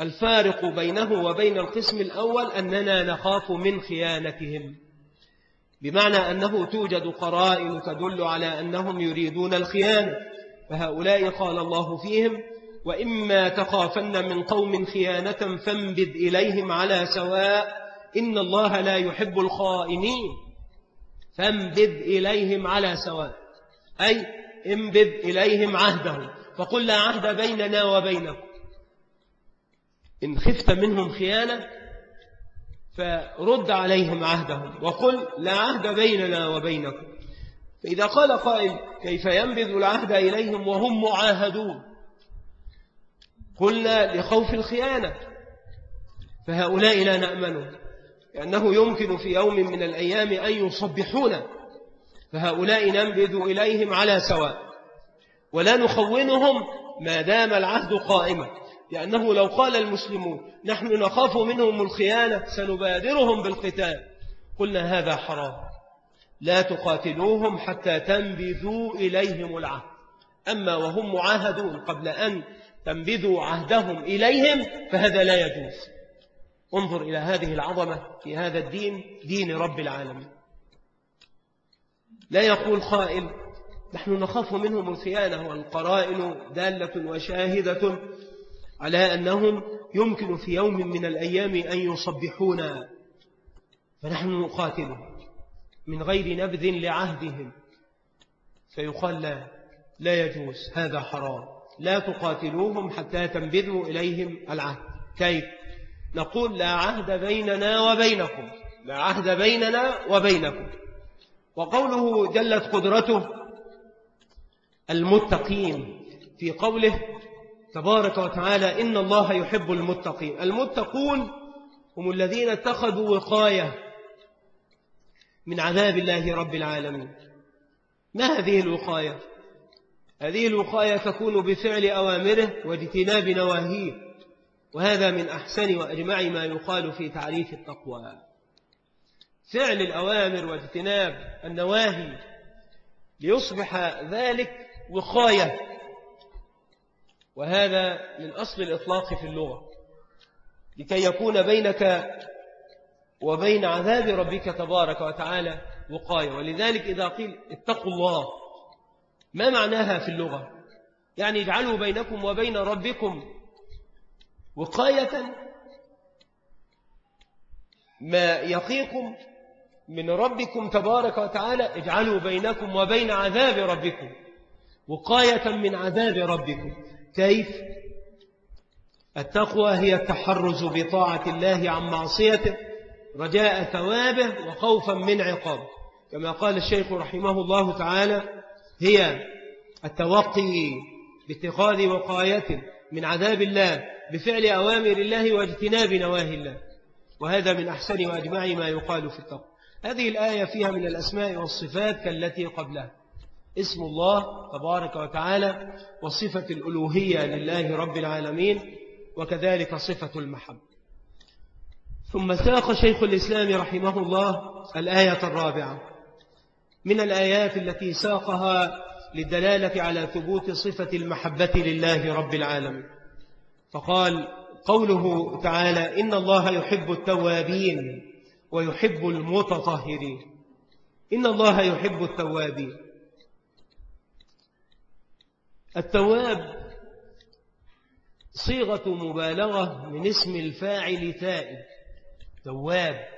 الفارق بينه وبين القسم الأول أننا نخاف من خيانتهم. بمعنى أنه توجد قرائن تدل على أنهم يريدون الخيانة فهؤلاء قال الله فيهم وإما تخافن من قوم خيانة فانبذ إليهم على سواء إن الله لا يحب الخائنين. فانبذ إليهم على سواء. أي انبذ إليهم عهدهم فقل لا عهد بيننا وبينكم. إن خفت منهم خيانة فرد عليهم عهدهم وقل لا عهد بيننا وبينكم. فإذا قال قائل كيف ينبذ العهد إليهم وهم معاهدون؟ قلنا لخوف الخيانة. فهؤلاء لا نأمنه لأنه يمكن في يوم من الأيام أن يصبحون فهؤلاء ننبذ إليهم على سواء. ولا نخونهم ما دام العهد قائما. لأنه لو قال المسلمون نحن نخاف منهم الخيانة سنبادرهم بالقتال. قلنا هذا حرام. لا تقاتلوهم حتى تنبذوا إليهم العهد. أما وهم معاهدون قبل أن تنبذوا عهدهم إليهم فهذا لا يجوز. انظر إلى هذه العظمة في هذا الدين دين رب العالمين. لا يقول قائل نحن نخاف منهم الخيانة والقرائن دالة وشاهدة على أنهم يمكن في يوم من الأيام أن يصبحونا. فنحن نقاتلهم من غير نبذ لعهدهم. فيقال لا لا يجوز هذا حرام. لا تقاتلوهم حتى تنبذوا إليهم العهد. كيف؟ نقول لا عهد بيننا وبينكم. لا عهد بيننا وبينكم. وقوله جلت قدرته المتقين في قوله تبارك وتعالى إن الله يحب المتقين. المتقون هم الذين اتخذوا وقاية من عذاب الله رب العالمين. ما هذه الوقاية؟ هذه الوقاية تكون بفعل أوامره واجتناب نواهيه وهذا من أحسن وأجمع ما يقال في تعريف التقوى. فعل الأوامر واجتناب النواهي ليصبح ذلك وقاية. وهذا من أصل الإطلاق في اللغة. لكي يكون بينك وبين عذاب ربك تبارك وتعالى وقاية. ولذلك إذا قيل اتقوا الله ما معناها في اللغة؟ يعني اجعلوا بينكم وبين ربكم وقاية. ما يقيكم من ربكم تبارك وتعالى اجعلوا بينكم وبين عذاب ربكم وقاية من عذاب ربكم. كيف؟ التقوى هي التحرز بطاعة الله عن معصيته رجاء ثوابه وخوفا من عقابه كما قال الشيخ رحمه الله تعالى هي التوقي باتخاذ وقاية من عذاب الله بفعل أوامر الله واجتناب نواهي الله. وهذا من أحسن وأجمع ما يقال في التقوى. هذه الآية فيها من الأسماء والصفات كالتي قبلها. اسم الله تبارك وتعالى وصفة الألوهية لله رب العالمين وكذلك صفة المحب ثم ساق شيخ الإسلام رحمه الله الآية الرابعة. من الآيات التي ساقها للدلالة على ثبوت صفة المحبة لله رب العالمين. فقال قوله تعالى إن الله يحب التوابين ويحب المتطهرين. إن الله يحب التوابين. التواب صيغة مبالغة من اسم الفاعل تائب. تواب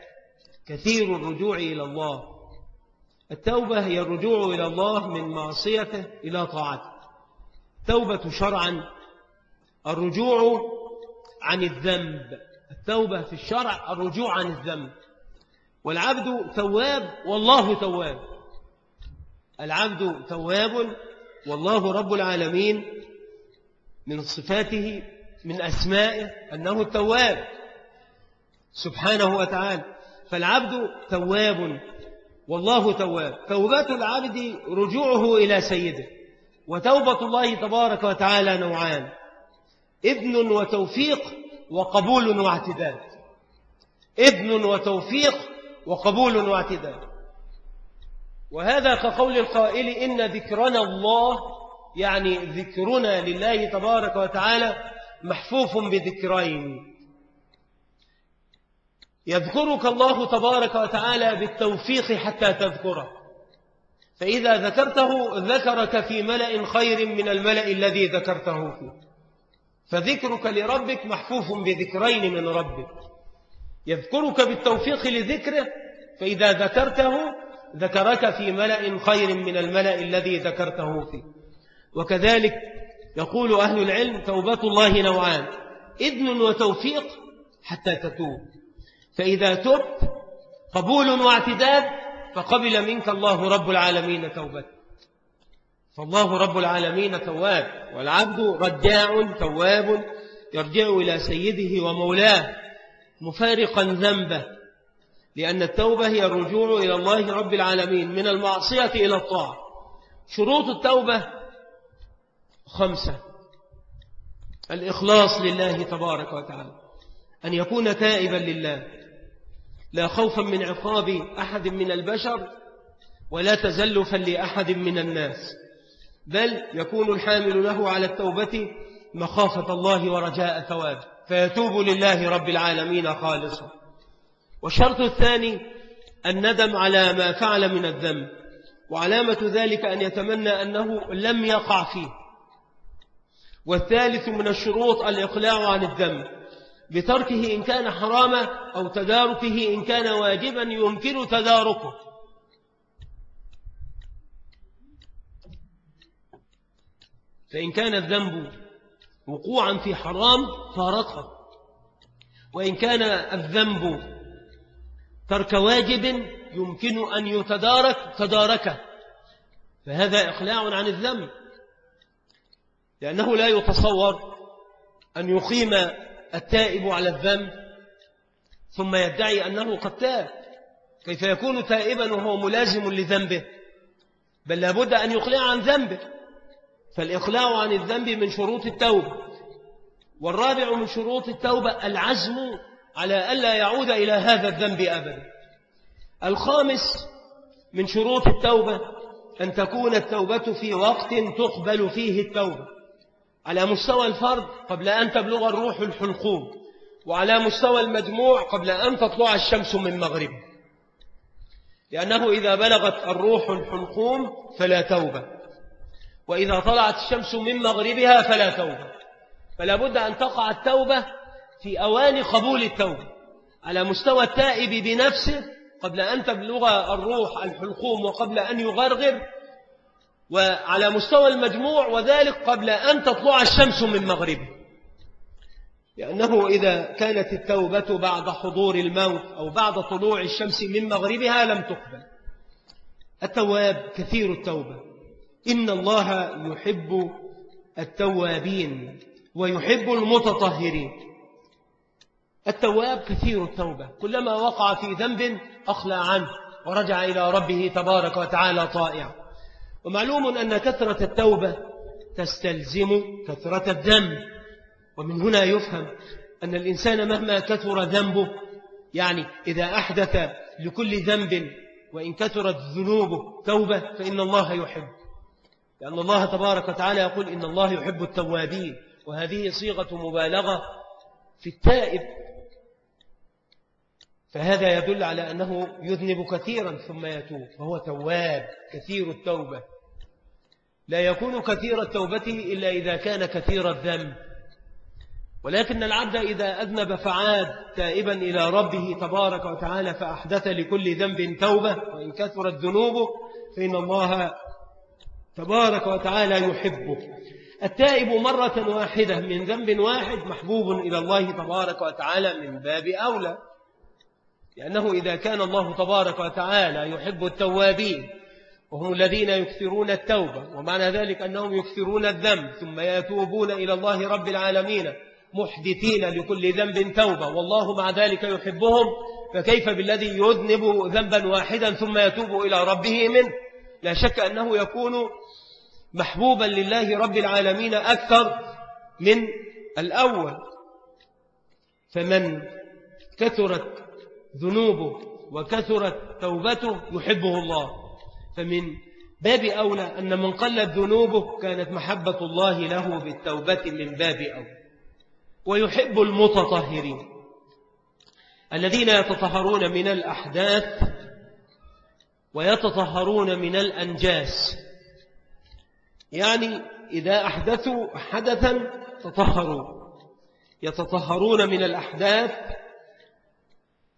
كثير الرجوع إلى الله. التوبة هي الرجوع إلى الله من معصيته إلى طاعته. توبة شرعا. الرجوع عن الذنب. التوبة في الشرع الرجوع عن الذنب. والعبد تواب والله تواب العبد تواب والله رب العالمين من صفاته من أسمائه أنه التواب سبحانه وتعالى. فالعبد تواب والله تواب توبة العبد رجوعه إلى سيده وتوبة الله تبارك وتعالى نوعان. إذن وتوفيق وقبول واعتداد إذن وتوفيق وقبول واعتداد وهذا كقول القائل إن ذكرنا الله يعني ذكرنا لله تبارك وتعالى محفوف بذكرين. يذكرك الله تبارك وتعالى بالتوفيق حتى تذكره. فإذا ذكرته ذكرك في ملأ خير من الملأ الذي ذكرته فيه. فذكرك لربك محفوف بذكرين من ربك. يذكرك بالتوفيق لذكره فإذا ذكرته ذكرك في ملأ خير من الملأ الذي ذكرته فيه. وكذلك يقول أهل العلم توبة الله نوعان إذن وتوفيق حتى تتوب. فإذا تبت قبول واعتداد فقبل منك الله رب العالمين توبتك فالله رب العالمين تواب والعبد رجاع تواب يرجع إلى سيده ومولاه. مفارقا ذنبه لأن التوبة هي الرجوع إلى الله رب العالمين من المعصية إلى الطاعة. شروط التوبة خمسة. الإخلاص لله تبارك وتعالى أن يكون تائبا لله. لا خوفا من عقاب أحد من البشر ولا تزلفا لأحد من الناس. بل يكون الحامل له على التوبة مخافة الله ورجاء ثواب فيتوب لله رب العالمين خالصا. والشرط الثاني الندم على ما فعل من الذنب وعلامة ذلك أن يتمنى أنه لم يقع فيه. والثالث من الشروط الإقلاع عن الذنب بتركه إن كان حراما أو تداركه إن كان واجبا يمكن تداركه. فإن كان الذنب وقوعا في حرام فارقه وإن كان الذنب ترك واجب يمكن أن يتدارك تداركه. فهذا إقلاع عن الذنب. لأنه لا يتصور أن يقيم التائب على الذنب ثم يدعي أنه قد تاب. كيف يكون تائبا وهو ملازم لذنبه؟ بل لابد أن يقلع عن ذنبه. فالإقلاع عن الذنب من شروط التوبة والرابع من شروط التوبة العزم على ألا يعود إلى هذا الذنب أبدا. الخامس من شروط التوبة أن تكون التوبة في وقت تقبل فيه التوبة. على مستوى الفرد قبل أن تبلغ الروح الحلقوم وعلى مستوى المجموع قبل أن تطلع الشمس من مغرب. لأنه إذا بلغت الروح الحلقوم فلا توبة. وإذا طلعت الشمس من مغربها فلا توبة. فلا بد أن تقع التوبة في أوان قبول التوبة. على مستوى التائب بنفسه قبل أن تبلغ الروح الحلقوم وقبل أن يغرغر. وعلى مستوى المجموع وذلك قبل أن تطلع الشمس من مغربه. لأنه إذا كانت التوبة بعد حضور الموت أو بعد طلوع الشمس من مغربها لم تقبل. التواب كثير التوبة. إن الله يحب التوابين ويحب المتطهرين. التواب كثير التوبة. كلما وقع في ذنب أخلى عنه ورجع إلى ربه تبارك وتعالى طائعا ومعلوم أن كثرة التوبة تستلزم كثرة الذنب. ومن هنا يفهم أن الإنسان مهما كثر ذنبه يعني إذا أحدث لكل ذنب وإن كثرت ذنوبه توبة فإن الله يحب لأن الله تبارك وتعالى يقول إن الله يحب التوابين وهذه صيغة مبالغة في التائب. فهذا يدل على أنه يذنب كثيرا ثم يتوب فهو تواب كثير التوبة. لا يكون كثير التوبة إلا إذا كان كثير الذنب. ولكن العبد إذا أذنب فعاد تائبا إلى ربه تبارك وتعالى فأحدث لكل ذنب توبة وإن كثرت ذنوبه فإن الله تبارك وتعالى يحبه التائب مرة واحدة من ذنب واحد محبوب إلى الله تبارك وتعالى من باب أولى. لأنه إذا كان الله تبارك وتعالى يحب التوابين وهم الذين يكثرون التوبة ومعنى ذلك أنهم يكثرون الذنب ثم يتوبون إلى الله رب العالمين محدثين لكل ذنب توبة. والله مع ذلك يحبهم فكيف بالذي يذنب ذنبا واحدا ثم يتوب إلى ربه منه؟ لا شك أنه يكون محبوبا لله رب العالمين أكثر من الأول. فمن كثرت ذنوبه وكثرت توبته يحبه الله. فمن باب أولى أن من قلت ذنوبه كانت محبة الله له بالتوبة من باب أولى. ويحب المتطهرين الذين يتطهرون من الأحداث ويتطهرون من الأنجاس. يعني إذا أحدثوا حدثا تطهروا. يتطهرون من الأحداث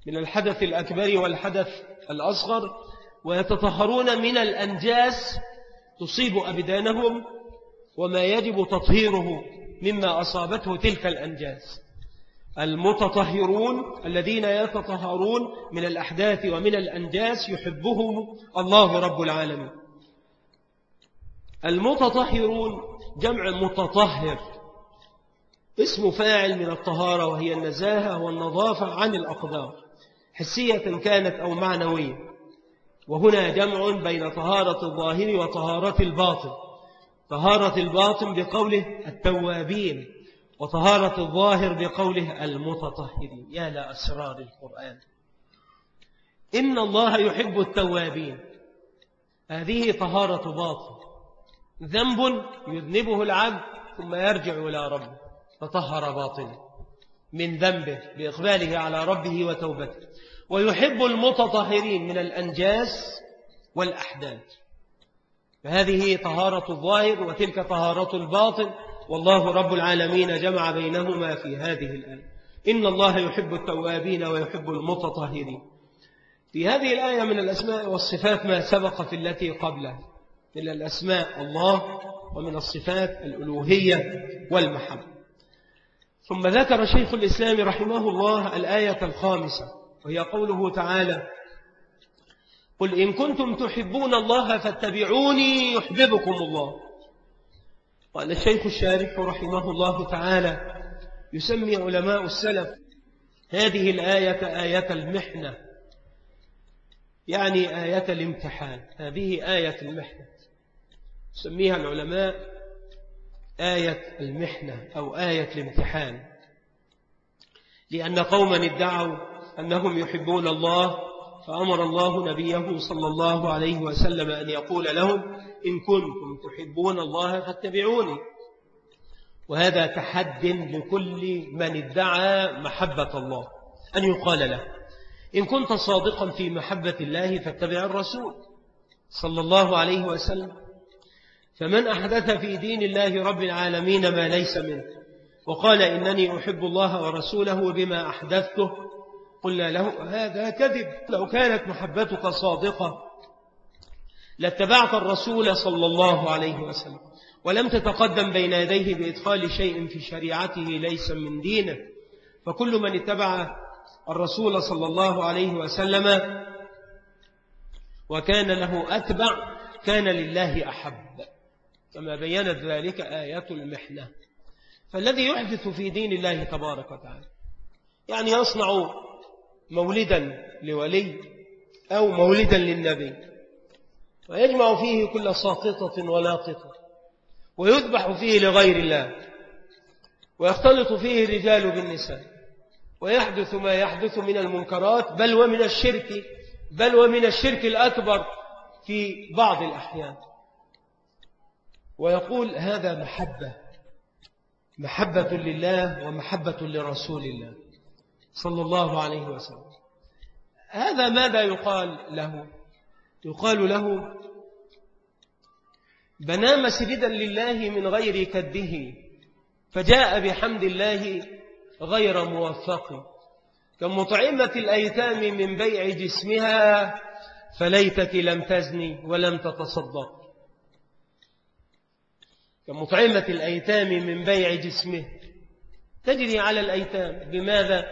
من الحدث الأكبر والحدث الأصغر ويتطهرون من الأنجاس تصيب أبدانهم وما يجب تطهيره مما أصابته تلك الأنجاس. المتطهرون الذين يتطهرون من الأحداث ومن الأنجاس يحبهم الله رب العالمين. المتطهرون جمع متطهر. اسم فاعل من الطهارة وهي النزاهة والنظافة عن الأقدار. حسية كانت أو معنوية. وهنا جمع بين طهارة الظاهر وطهارة الباطن. طهارة الباطن بقوله التوابين وطهارة الظاهر بقوله المتطهرين. يا لأسرار القرآن. إن الله يحب التوابين. هذه طهارة باطن. ذنب يذنبه العبد ثم يرجع إلى ربه فطهر باطنه من ذنبه بإقباله على ربه وتوبته. ويحب المتطهرين من الأنجاس والأحداث. فهذه طهارة الظاهر وتلك طهارة الباطن. والله رب العالمين جمع بينهما في هذه الآية. إن الله يحب التوابين ويحب المتطهرين. في هذه الآية من الأسماء والصفات ما سبق في التي قبلها. من الأسماء الله ومن الصفات الألوهية والمحبة. ثم ذكر شيخ الإسلام رحمه الله الآية الخامسة وهي قوله تعالى قل إن كنتم تحبون الله فاتبعوني يحببكم الله. قال الشيخ الشارح رحمه الله تعالى يسمي علماء السلف هذه الآية آية المحنة. يعني آية الامتحان هذه آية المحنة. يسميها العلماء آية المحنة أو آية الامتحان. لأن قوما ادعوا أنهم يحبون الله فأمر الله نبيه صلى الله عليه وسلم أن يقول لهم إن كنتم تحبون الله فاتبعوني. وهذا تحد لكل من ادعى محبة الله أن يقال له إن كنت صادقا في محبة الله فاتبع الرسول صلى الله عليه وسلم. فمن أحدث في دين الله رب العالمين ما ليس منه. وقال إنني أحب الله ورسوله بما أحدثته. قلنا له هذا كذب. لو كانت محبتك صادقة لاتبعت الرسول صلى الله عليه وسلم ولم تتقدم بين يديه بإدخال شيء في شريعته ليس من دينه. فكل من اتبع الرسول صلى الله عليه وسلم وكان له أتبع كان لله أحب. كما بينت ذلك آيات المحنة. فالذي يحدث في دين الله تبارك وتعالى يعني يصنع مولدا لولي أو مولدا للنبي ويجمع فيه كل ساقطة ولاقطة ويذبح فيه لغير الله ويختلط فيه الرجال بالنساء ويحدث ما يحدث من المنكرات بل ومن الشرك بل ومن الشرك الأكبر في بعض الأحيان. ويقول هذا محبة محبة لله ومحبة لرسول الله صلى الله عليه وسلم. هذا ماذا يقال له؟ يقال له بنى مسجدا لله من غير كده فجاء بحمد الله غير موفق. كمطعمة الأيتام من بيع جسمها فليتك لم تزني ولم تتصدق. كمطعمة الأيتام من بيع جسمه. تجري على الأيتام. بماذا؟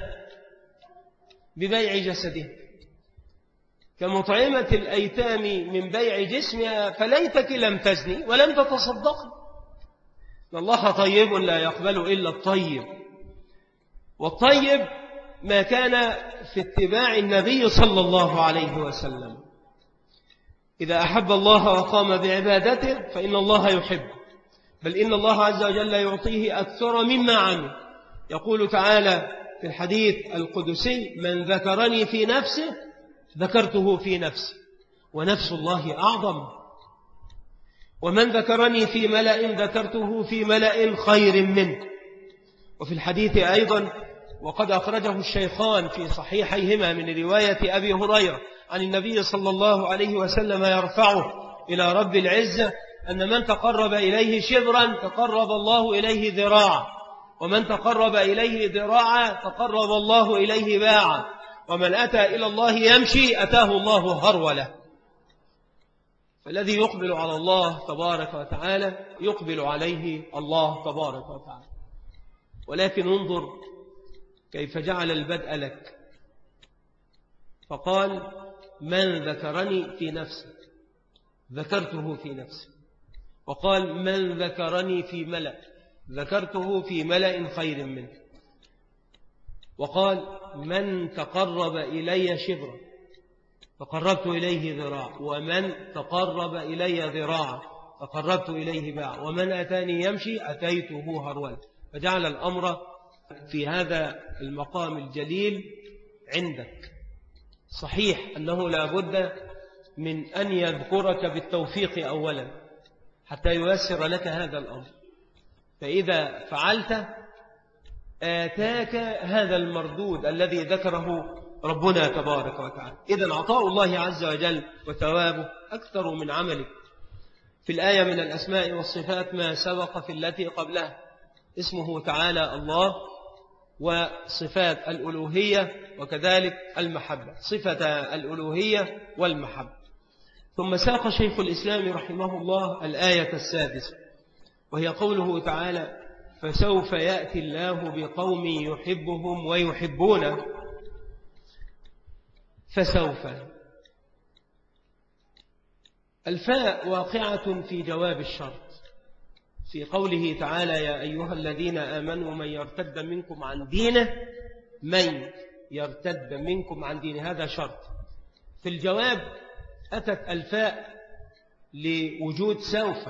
ببيع جسده. كمطعمة الأيتام من بيع جسمها فليتك لم تزني ولم تتصدقي الله طيب لا يقبل إلا الطيب. والطيب ما كان في اتباع النبي صلى الله عليه وسلم. إذا أحب الله وقام بعبادته فإن الله يحب بل إن الله عز وجل يعطيه أكثر مما عمل يقول تعالى في الحديث القدسي من ذكرني في نفسه ذكرته في نفسي ونفس الله أعظم. ومن ذكرني في ملأ ذكرته في ملأ خير منه. وفي الحديث أيضا وقد أخرجه الشيخان في صحيحيهما من رواية أبي هريرة عن النبي صلى الله عليه وسلم يرفعه إلى رب العزة أن من تقرب إليه شبرا تقرب الله إليه ذراعا. ومن تقرب إليه ذراعا تقرب الله إليه باعا. ومن أتى إلى الله يمشي أتاه الله هرولة. فالذي يقبل على الله تبارك وتعالى يقبل عليه الله تبارك وتعالى. ولكن انظر كيف جعل البدء لك. فقال من ذكرني في نفسه ذكرته في نفسه وقال من ذكرني في ملأ ذكرته في ملأ خير منه وقال من تقرب إلي شبرا فقربت إليه ذراع. ومن تقرب إلي ذراع فقربت إليه باع. ومن أتاني يمشي أتيته هرولا فجعل الأمر في هذا المقام الجليل عندك. صحيح أنه لا بد من أن يذكرك بالتوفيق أولا. حتى ييسر لك هذا الأمر. فإذا فعلت آتاك هذا المردود الذي ذكره ربنا تبارك وتعالى. إذا عطاء الله عز وجل وثوابه أكثر من عملك. في الآية من الأسماء والصفات ما سبق في التي قبلها. اسمه تعالى الله وصفات الألوهية وكذلك المحبة. صفة الألوهية والمحبة. ثم ساق شيخ الإسلام رحمه الله الآية السادسة وهي قوله تعالى فسوف يأتي الله بقوم يحبهم ويحبونه. فسوف. الفاء واقعة في جواب الشرط. في قوله تعالى يا أيها الذين آمنوا من يرتد منكم عن دينه من يرتد منكم عن دينه. هذا شرط. في الجواب أتت الفاء لوجود سوف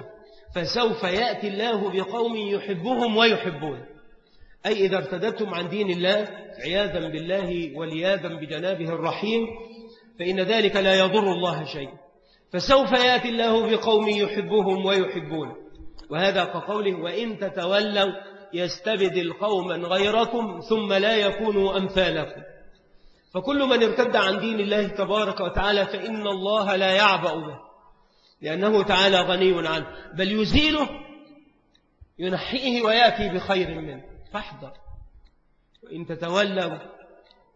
فسوف يأتي الله بقوم يحبهم ويحبون. أي إذا ارتدتم عن دين الله عياذا بالله ولياذا بجنابه الرحيم فإن ذلك لا يضر الله شيء. فسوف يأتي الله بقوم يحبهم ويحبون. وهذا كقوله وإن تتولوا يستبدل قوما غيركم ثم لا يكونوا أمثالكم. فكل من ارتد عن دين الله تبارك وتعالى فإن الله لا يعبأ به. لأنه تعالى غني عنه. بل يزيله ينحيه ويأتي بخير منه. فاحذر. وإن تتولوا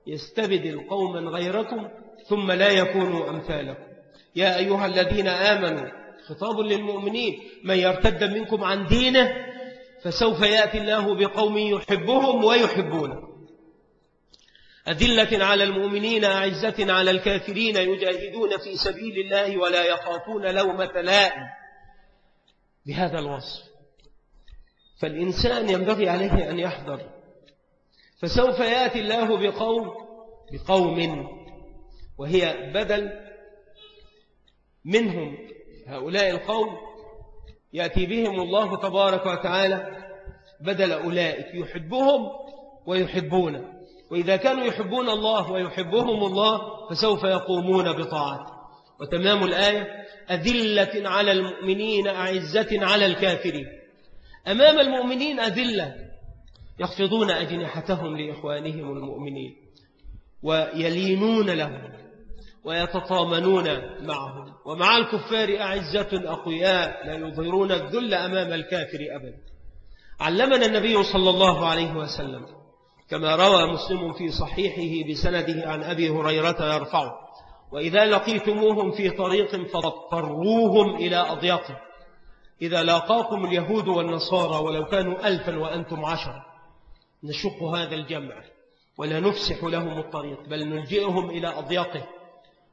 يستبدل قوما غيركم ثم لا يكونوا أمثالكم. يا أيها الذين آمنوا خطاب للمؤمنين من يرتد منكم عن دينه فسوف يأتي الله بقوم يحبهم ويحبونه. أذلة على المؤمنين أعزة على الكافرين يجاهدون في سبيل الله ولا يخافون لومة لائم. بهذا الوصف. فالإنسان ينبغي عليه أن يحضر فسوف يأتي الله بقوم بقوم وهي بدل منهم. هؤلاء القوم يأتي بهم الله تبارك وتعالى بدل أولئك. يحبهم ويحبون وإذا كانوا يحبون الله ويحبهم الله فسوف يقومون بطاعته. وتمام الآية؟ أذلة على المؤمنين أعزة على الكافرين. أمام المؤمنين أذلة. يخفضون أجنحتهم لإخوانهم المؤمنين. ويلينون لهم. ويتطامنون معهم. ومع الكفار أعزة أقوياء لا يظهرون الذل أمام الكافر أبدا. علمنا النبي صلى الله عليه وسلم كما روى مسلم في صحيحه بسنده عن أبي هريرة يرفعه وإذا لقيتموهم في طريق فاضطروهم إلى أضيقه إذا لاقاكم اليهود والنصارى ولو كانوا ألفا وأنتم عشر نشق هذا الجمع ولا نفسح لهم الطريق بل نلجئهم إلى أضيقه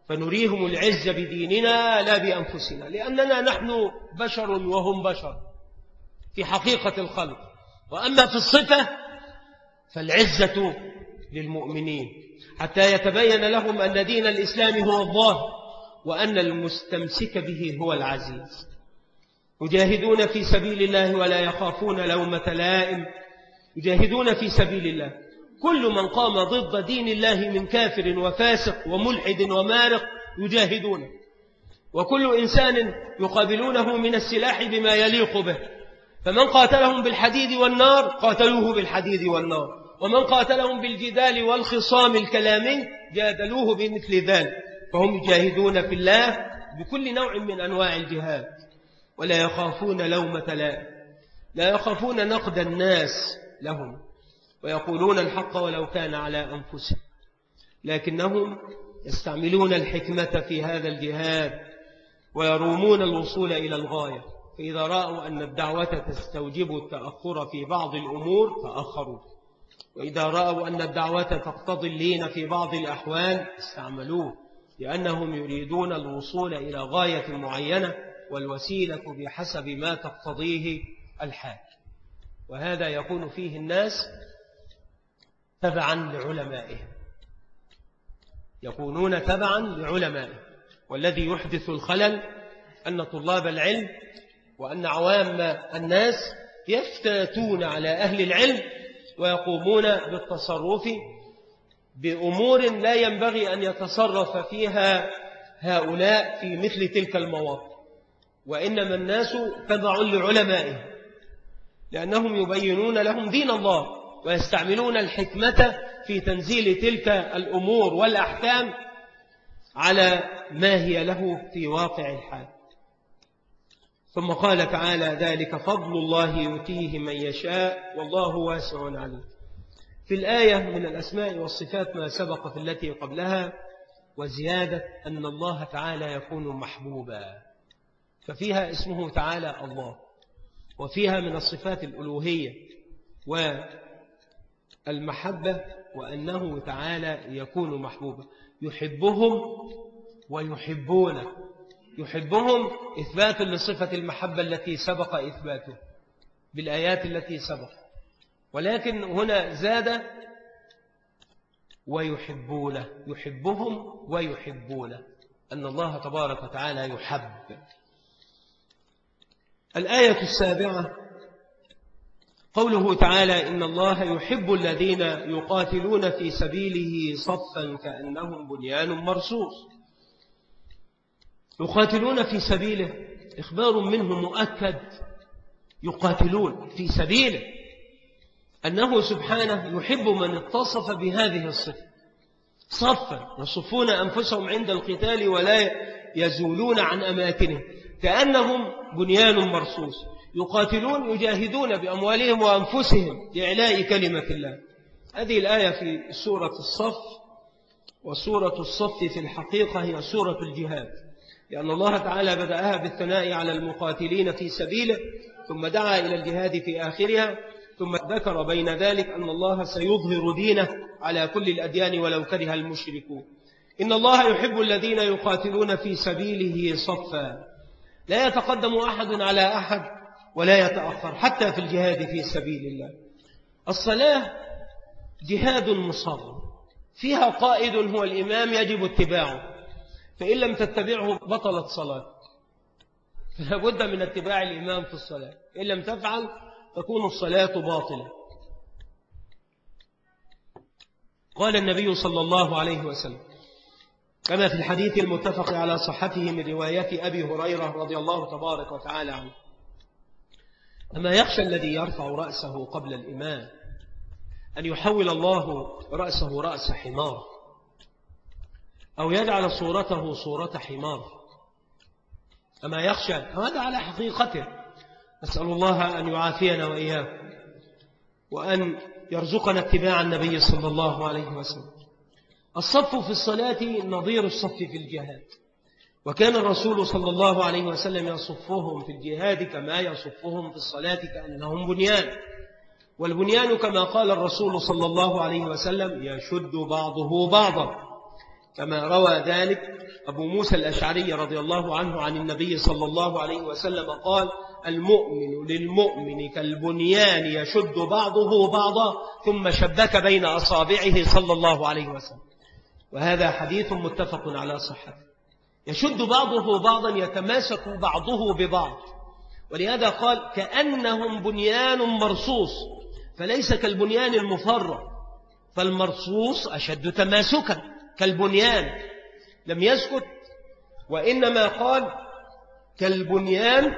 فنريهم العز بديننا لا بأنفسنا لأننا نحن بشر وهم بشر في حقيقة الخلق. وأما في الصفة فالعزة للمؤمنين. حتى يتبين لهم أن دين الإسلام هو الظاهر وأن المستمسك به هو العزيز. يجاهدون في سبيل الله ولا يخافون لومة لائم. يجاهدون في سبيل الله. كل من قام ضد دين الله من كافر وفاسق وملحد ومارق يجاهدون. وكل إنسان يقابلونه من السلاح بما يليق به. فمن قاتلهم بالحديد والنار قاتلوه بالحديد والنار. ومن قاتلهم بالجدال والخصام الكلامي جادلوه بمثل ذلك. فهم يجاهدون في الله بكل نوع من أنواع الجهاد. ولا يخافون لومة لا لا يخافون نقد الناس لهم. ويقولون الحق ولو كان على أنفسهم. لكنهم يستعملون الحكمة في هذا الجهاد ويرومون الوصول إلى الغاية. فإذا رأوا أن الدعوة تستوجب التأخر في بعض الأمور تأخروا. وإذا رأوا أن الدعوة تقتضي اللين في بعض الأحوال استعملوه لأنهم يريدون الوصول إلى غاية معينة والوسيلة بحسب ما تقتضيه الحال وهذا يكون فيه الناس تبعا لعلمائهم. يكونون تبعا لعلمائهم. والذي يحدث الخلل أن طلاب العلم وأن عوام الناس يفتاتون على أهل العلم ويقومون بالتصرف بأمور لا ينبغي أن يتصرف فيها هؤلاء في مثل تلك المواقف. وإنما الناس تبع لعلمائهم لأنهم يبينون لهم دين الله ويستعملون الحكمة في تنزيل تلك الأمور والأحكام على ما هي له في واقع الحال. ثم قال تعالى ذلك فضل الله يؤتيه من يشاء والله واسع عليم. في الآية من الأسماء والصفات ما سبق في التي قبلها وزيادة أن الله تعالى يكون محبوبا. ففيها اسمه تعالى الله وفيها من الصفات الألوهية والمحبة وأنه تعالى يكون محبوبا. يحبهم ويحبونه. يحبهم إثبات لصفة المحبة التي سبق إثباته بالآيات التي سبق. ولكن هنا زاد ويحبونه يحبهم ويحبونه أن الله تبارك وتعالى يحب. الآية السابعة قوله تعالى إن الله يحب الذين يقاتلون في سبيله صفا كأنهم بنيان مرصوص. يقاتلون في سبيله. إخبار منه مؤكد. يقاتلون في سبيله. أنه سبحانه يحب من اتصف بهذه الصفة. صفا يصفون أنفسهم عند القتال ولا يزولون عن أماكنهم كأنهم بنيان مرصوص. يقاتلون يجاهدون بأموالهم وأنفسهم لإعلاء كلمة الله. هذه الآية في سورة الصف. وسورة الصف في الحقيقة هي سورة الجهاد. لأن الله تعالى بدأها بالثناء على المقاتلين في سبيله ثم دعا إلى الجهاد في آخرها ثم ذكر بين ذلك أن الله سيظهر دينه على كل الأديان ولو كره المشركون. إن الله يحب الذين يقاتلون في سبيله صفا. لا يتقدم أحد على أحد ولا يتأخر حتى في الجهاد في سبيل الله. الصلاة جهاد مصر. فيها قائد هو الإمام يجب اتباعه. فإن لم تتبعه بطلت صلاة. فلا بد من اتباع الإمام في الصلاة. إن لم تفعل تكون الصلاة باطلة. قال النبي صلى الله عليه وسلم كما في الحديث المتفق على صحته من رواية أبي هريرة رضي الله تبارك وتعالى عنه. أما يخشى الذي يرفع رأسه قبل الإمام أن يحول الله رأسه رأس حمار. أو يجعل صورته صورة حمار. أما يخشى هذا على حقيقته. نسأل الله أن يعافينا وإياه وأن يرزقنا اتباع النبي صلى الله عليه وسلم. الصف في الصلاة نظير الصف في الجهاد. وكان الرسول صلى الله عليه وسلم يصفهم في الجهاد كما يصفهم في الصلاة كأنهم بنيان. والبنيان كما قال الرسول صلى الله عليه وسلم يشد بعضه بعضا. كما روى ذلك أبو موسى الأشعري رضي الله عنه عن النبي صلى الله عليه وسلم قال المؤمن للمؤمن كالبنيان يشد بعضه بعضا ثم شبك بين أصابعه صلى الله عليه وسلم وهذا حديث متفق على صحته. يشد بعضه بعضا يتماسك بعضه ببعض. ولهذا قال كأنهم بنيان مرصوص فليس كالبنيان المفرع فالمرصوص أشد تماسكا كالبنيان. لم يسكت وإنما قال كالبنيان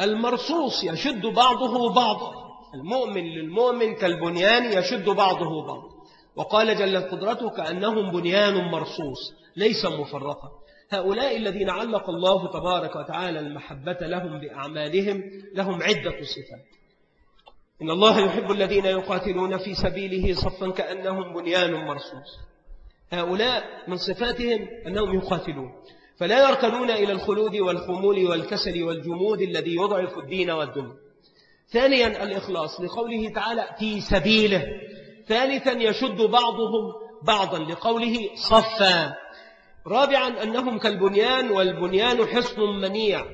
المرصوص يشد بعضه بعضا. المؤمن للمؤمن كالبنيان يشد بعضه بعضا. وقال جل قدرته كأنهم بنيان مرصوص ليس مفرقا هؤلاء الذين علق الله تبارك وتعالى المحبة لهم بأعمالهم لهم عدة صفات. إن الله يحب الذين يقاتلون في سبيله صفا كأنهم بنيان مرصوص. هؤلاء من صفاتهم أنهم يقاتلون. فلا يركنون إلى الخلود والخمول والكسل والجمود الذي يضعف الدين والدنيا ثانيا الإخلاص لقوله تعالى في سبيله. ثالثا يشد بعضهم بعضا لقوله صفا. رابعا أنهم كالبنيان والبنيان حصن منيع.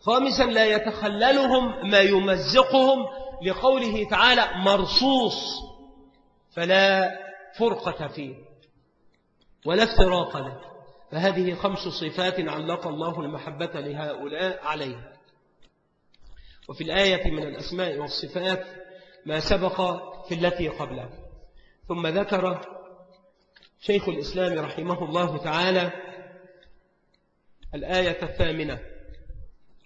خامسا لا يتخللهم ما يمزقهم لقوله تعالى مرصوص. فلا فرقة فيه. ولا افتراق له. فهذه خمس صفات علق الله المحبة لهؤلاء عليها وفي الآية من الأسماء والصفات ما سبق في التي قبلها ثم ذكر شيخ الإسلام رحمه الله تعالى الآية الثامنة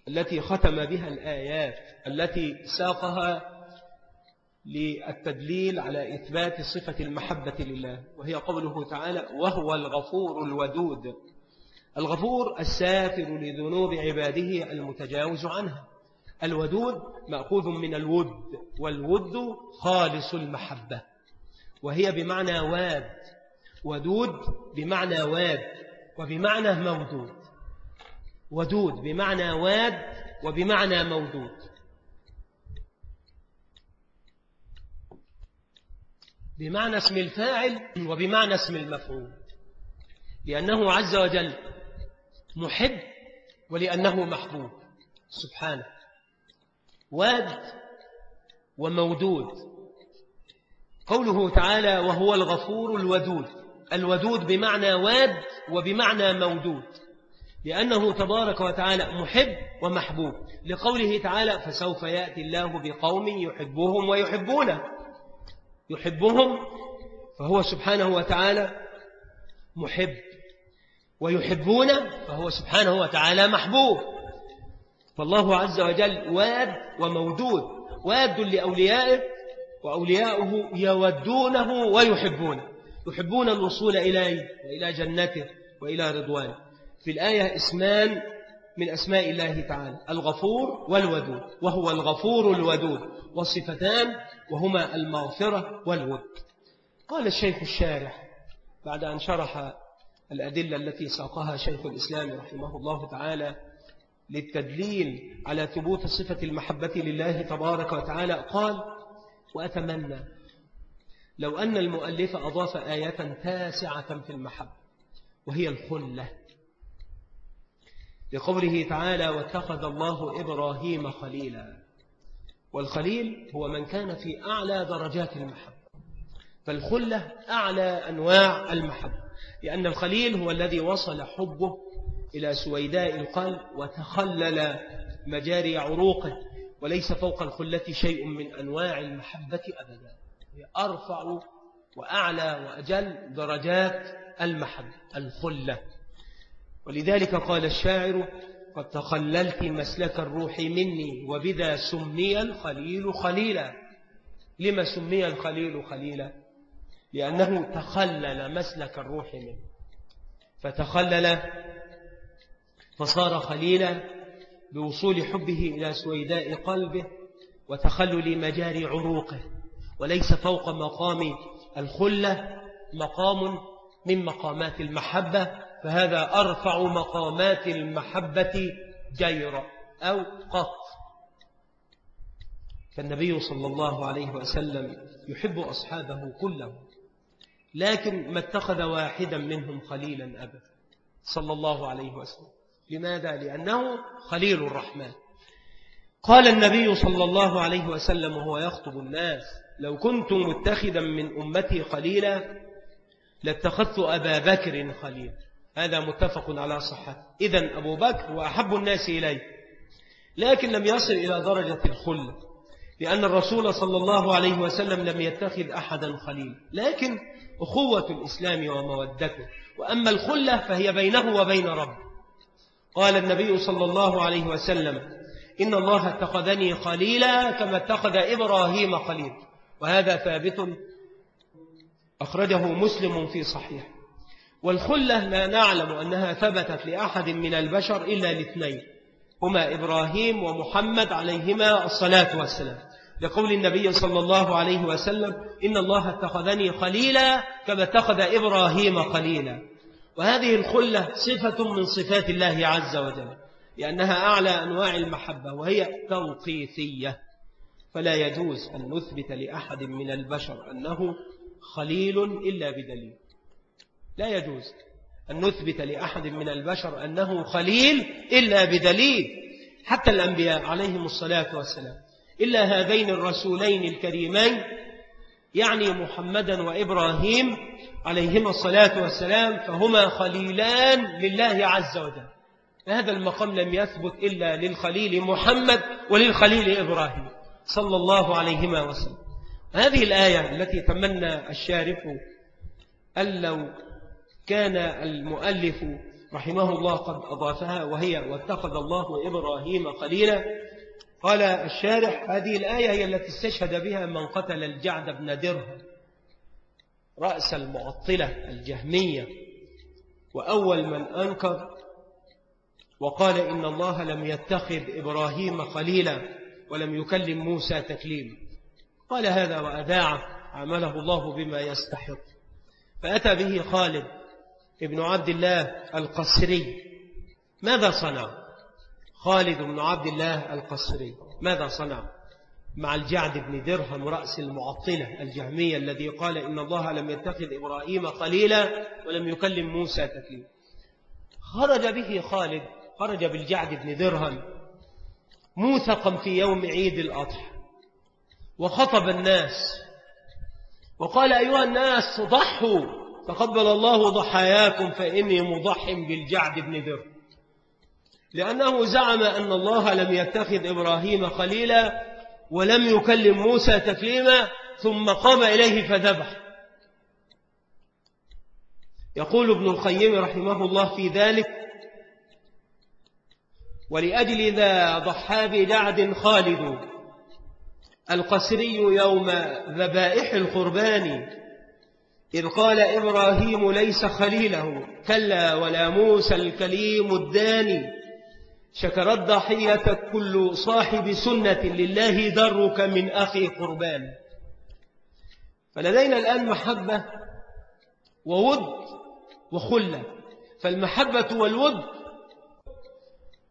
التي ختم بها الآيات التي ساقها للتدليل على إثبات صفة المحبة لله وهي قوله تعالى وهو الغفور الودود الغفور الساتر لذنوب عباده المتجاوز عنها. الودود مأخوذ من الود والود خالص المحبة وهي بمعنى واد ودود بمعنى واد وبمعنى مودود ودود بمعنى واد وبمعنى مودود. بمعنى اسم الفاعل وبمعنى اسم المفعول. لأنه عز وجل محب ولأنه محبوب. سبحانه. واد ومودود. قوله تعالى وهو الغفور الودود. الودود بمعنى واد وبمعنى مودود. لأنه تبارك وتعالى محب ومحبوب. لقوله تعالى فسوف يأتي الله بقوم يحبهم ويحبونه. يحبهم فهو سبحانه وتعالى محب. ويحبون فهو سبحانه وتعالى محبوب. فالله عز وجل واد ومودود واد لأوليائه وأولياؤه يودونه ويحبونه. يحبون الوصول إليه وإلى جنته وإلى رضوانه. في الآية اسمان من أسماء الله تعالى الغفور والودود وهو الغفور الودود وصفتان وهما المغفرة والود. قال الشيخ الشارح بعد أن شرح الأدلة التي ساقها شيخ الإسلام رحمه الله تعالى للتدليل على ثبوت صفة المحبة لله تبارك وتعالى قال وأتمنى لو أن المؤلف أضاف آية تاسعة في المحبة وهي الخلة لقوله تعالى واتخذ الله إبراهيم خليلا. والخليل هو من كان في أعلى درجات المحبة فالخلة أعلى أنواع المحبة لأن الخليل هو الذي وصل حبه إلى سويداء القلب وتخلل مجاري عروقه وليس فوق الخلة شيء من أنواع المحبة أبدا. هي أرفع وأعلى وأجل درجات المحبة الخلة. ولذلك قال الشاعر قد تخللت مسلك الروح مني وبذا سمي الخليل خليلا. لما سمي الخليل خليلا؟ لأنه تخلل مسلك الروح منه. فتخلل فصار خليلا بوصول حبه إلى سويداء قلبه وتخلل مجاري عروقه. وليس فوق مقام الخلة مقام من مقامات المحبة فهذا أرفع مقامات المحبة جيرا أو قط. فالنبي صلى الله عليه وسلم يحب أصحابه كلهم لكن ما اتخذ واحدا منهم خليلا أبدا. صلى الله عليه وسلم. لماذا؟ لأنه خليل الرحمن. قال النبي صلى الله عليه وسلم وهو يخطب الناس لو كنت متخذا من أمتي خليلا لاتخذت أبا بكر خليلا. هذا متفق على صحة. إذا أبو بكر وأحب الناس إليه لكن لم يصل إلى درجة الخلة لأن الرسول صلى الله عليه وسلم لم يتخذ أحدا خليل. لكن أخوة الإسلام ومودته. وأما الخلة فهي بينه وبين رب. قال النبي صلى الله عليه وسلم إن الله اتخذني خليلا كما اتخذ إبراهيم خليل. وهذا ثابت أخرجه مسلم في صحيح. والخلة لا نعلم أنها ثبتت لأحد من البشر إلا لاثنين هما إبراهيم ومحمد عليهما الصلاة والسلام. لقول النبي صلى الله عليه وسلم إن الله اتخذني خليلا كما اتخذ إبراهيم خليلا. وهذه الخلة صفة من صفات الله عز وجل لأنها أعلى أنواع المحبة وهي توقيفية فلا يجوز أن نثبت لأحد من البشر أنه خليل إلا بدليل. لا يجوز أن نثبت لأحد من البشر أنه خليل إلا بدليل. حتى الأنبياء عليهم الصلاة والسلام. إلا هذين الرسولين الكريمين يعني محمدا وإبراهيم عليهما الصلاة والسلام فهما خليلان لله عز وجل. هذا المقام لم يثبت إلا للخليل محمد وللخليل إبراهيم صلى الله عليهما وسلم. هذه الآية التي تمنى الشارف أن لو كان المؤلف رحمه الله قد أضافها وهي واتخذ الله إبراهيم خليلا قال الشارح هذه الآية هي التي استشهد بها من قتل الجعد بن درهم. رأس المعطلة الجهمية. وأول من أنكر وقال إن الله لم يتخذ إبراهيم خليلا ولم يكلم موسى تكليما. قال هذا وأذاع عمله الله بما يستحق. فأتى به خالد ابن عبد الله القسري ماذا صنع؟ خالد بن عبد الله القسري ماذا صنع؟ مع الجعد بن درهم رأس المعطلة الجهمية الذي قال إن الله لم يتخذ إبراهيم خليلا ولم يكلم موسى تكليما. خرج به خالد خرج بالجعد بن درهم موثقا في يوم عيد الأضحى. وخطب الناس وقال أيها الناس ضحوا. تقبل الله ضحاياكم فإني مضح بالجعد بن درهم لأنه زعم أن الله لم يتخذ إبراهيم خليلا ولم يكلم موسى تكليما ثم قام إليه فذبح. يقول ابن القيم رحمه الله في ذلك ولأجل ذا ضحى بجعد خالد القسري يوم ذبائح القربان إذ قال إبراهيم ليس خليله كلا ولا موسى الكليم الداني. شكر الضحية كل صاحب سنة لله درك من أخي قربان. فلدينا الآن محبة وود وخلة. فالمحبة والود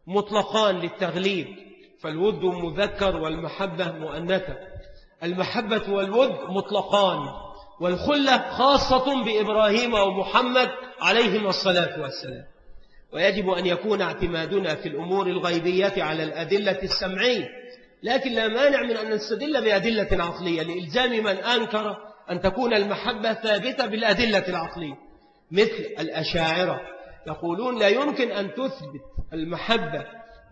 مطلقان للتغليب فالود مذكر والمحبة مؤنثة. المحبة والود مطلقان. والخلة خاصة بإبراهيم ومحمد عليهم الصلاة والسلام. ويجب أن يكون اعتمادنا في الأمور الغيبية على الأدلة السمعية. لكن لا مانع من أن نستدل بأدلة عقلية. لإلزام من أنكر أن تكون المحبة ثابتة بالأدلة العقلية. مثل الأشاعرة. يقولون لا يمكن أن تثبت المحبة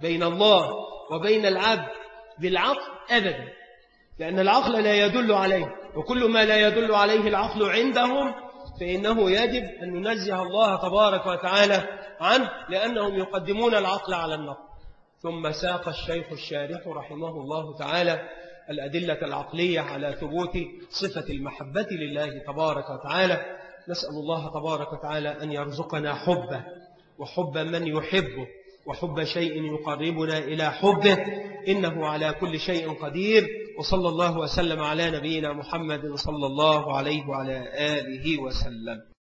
بين الله وبين العبد بالعقل أبدا. لأن العقل لا يدل عليه. وكل ما لا يدل عليه العقل عندهم فإنه يجب أن ننزه الله تبارك وتعالى عنه لأنهم يقدمون العقل على النقل. ثم ساق الشيخ الشارح رحمه الله تعالى الأدلة العقلية على ثبوت صفة المحبة لله تبارك وتعالى. نسأل الله تبارك وتعالى أن يرزقنا حبه وحب من يحبه وحب شيء يقربنا إلى حبه. إنه على كل شيء قدير. وصلى الله وسلم على نبينا محمد صلى الله عليه وعلى آله وسلم.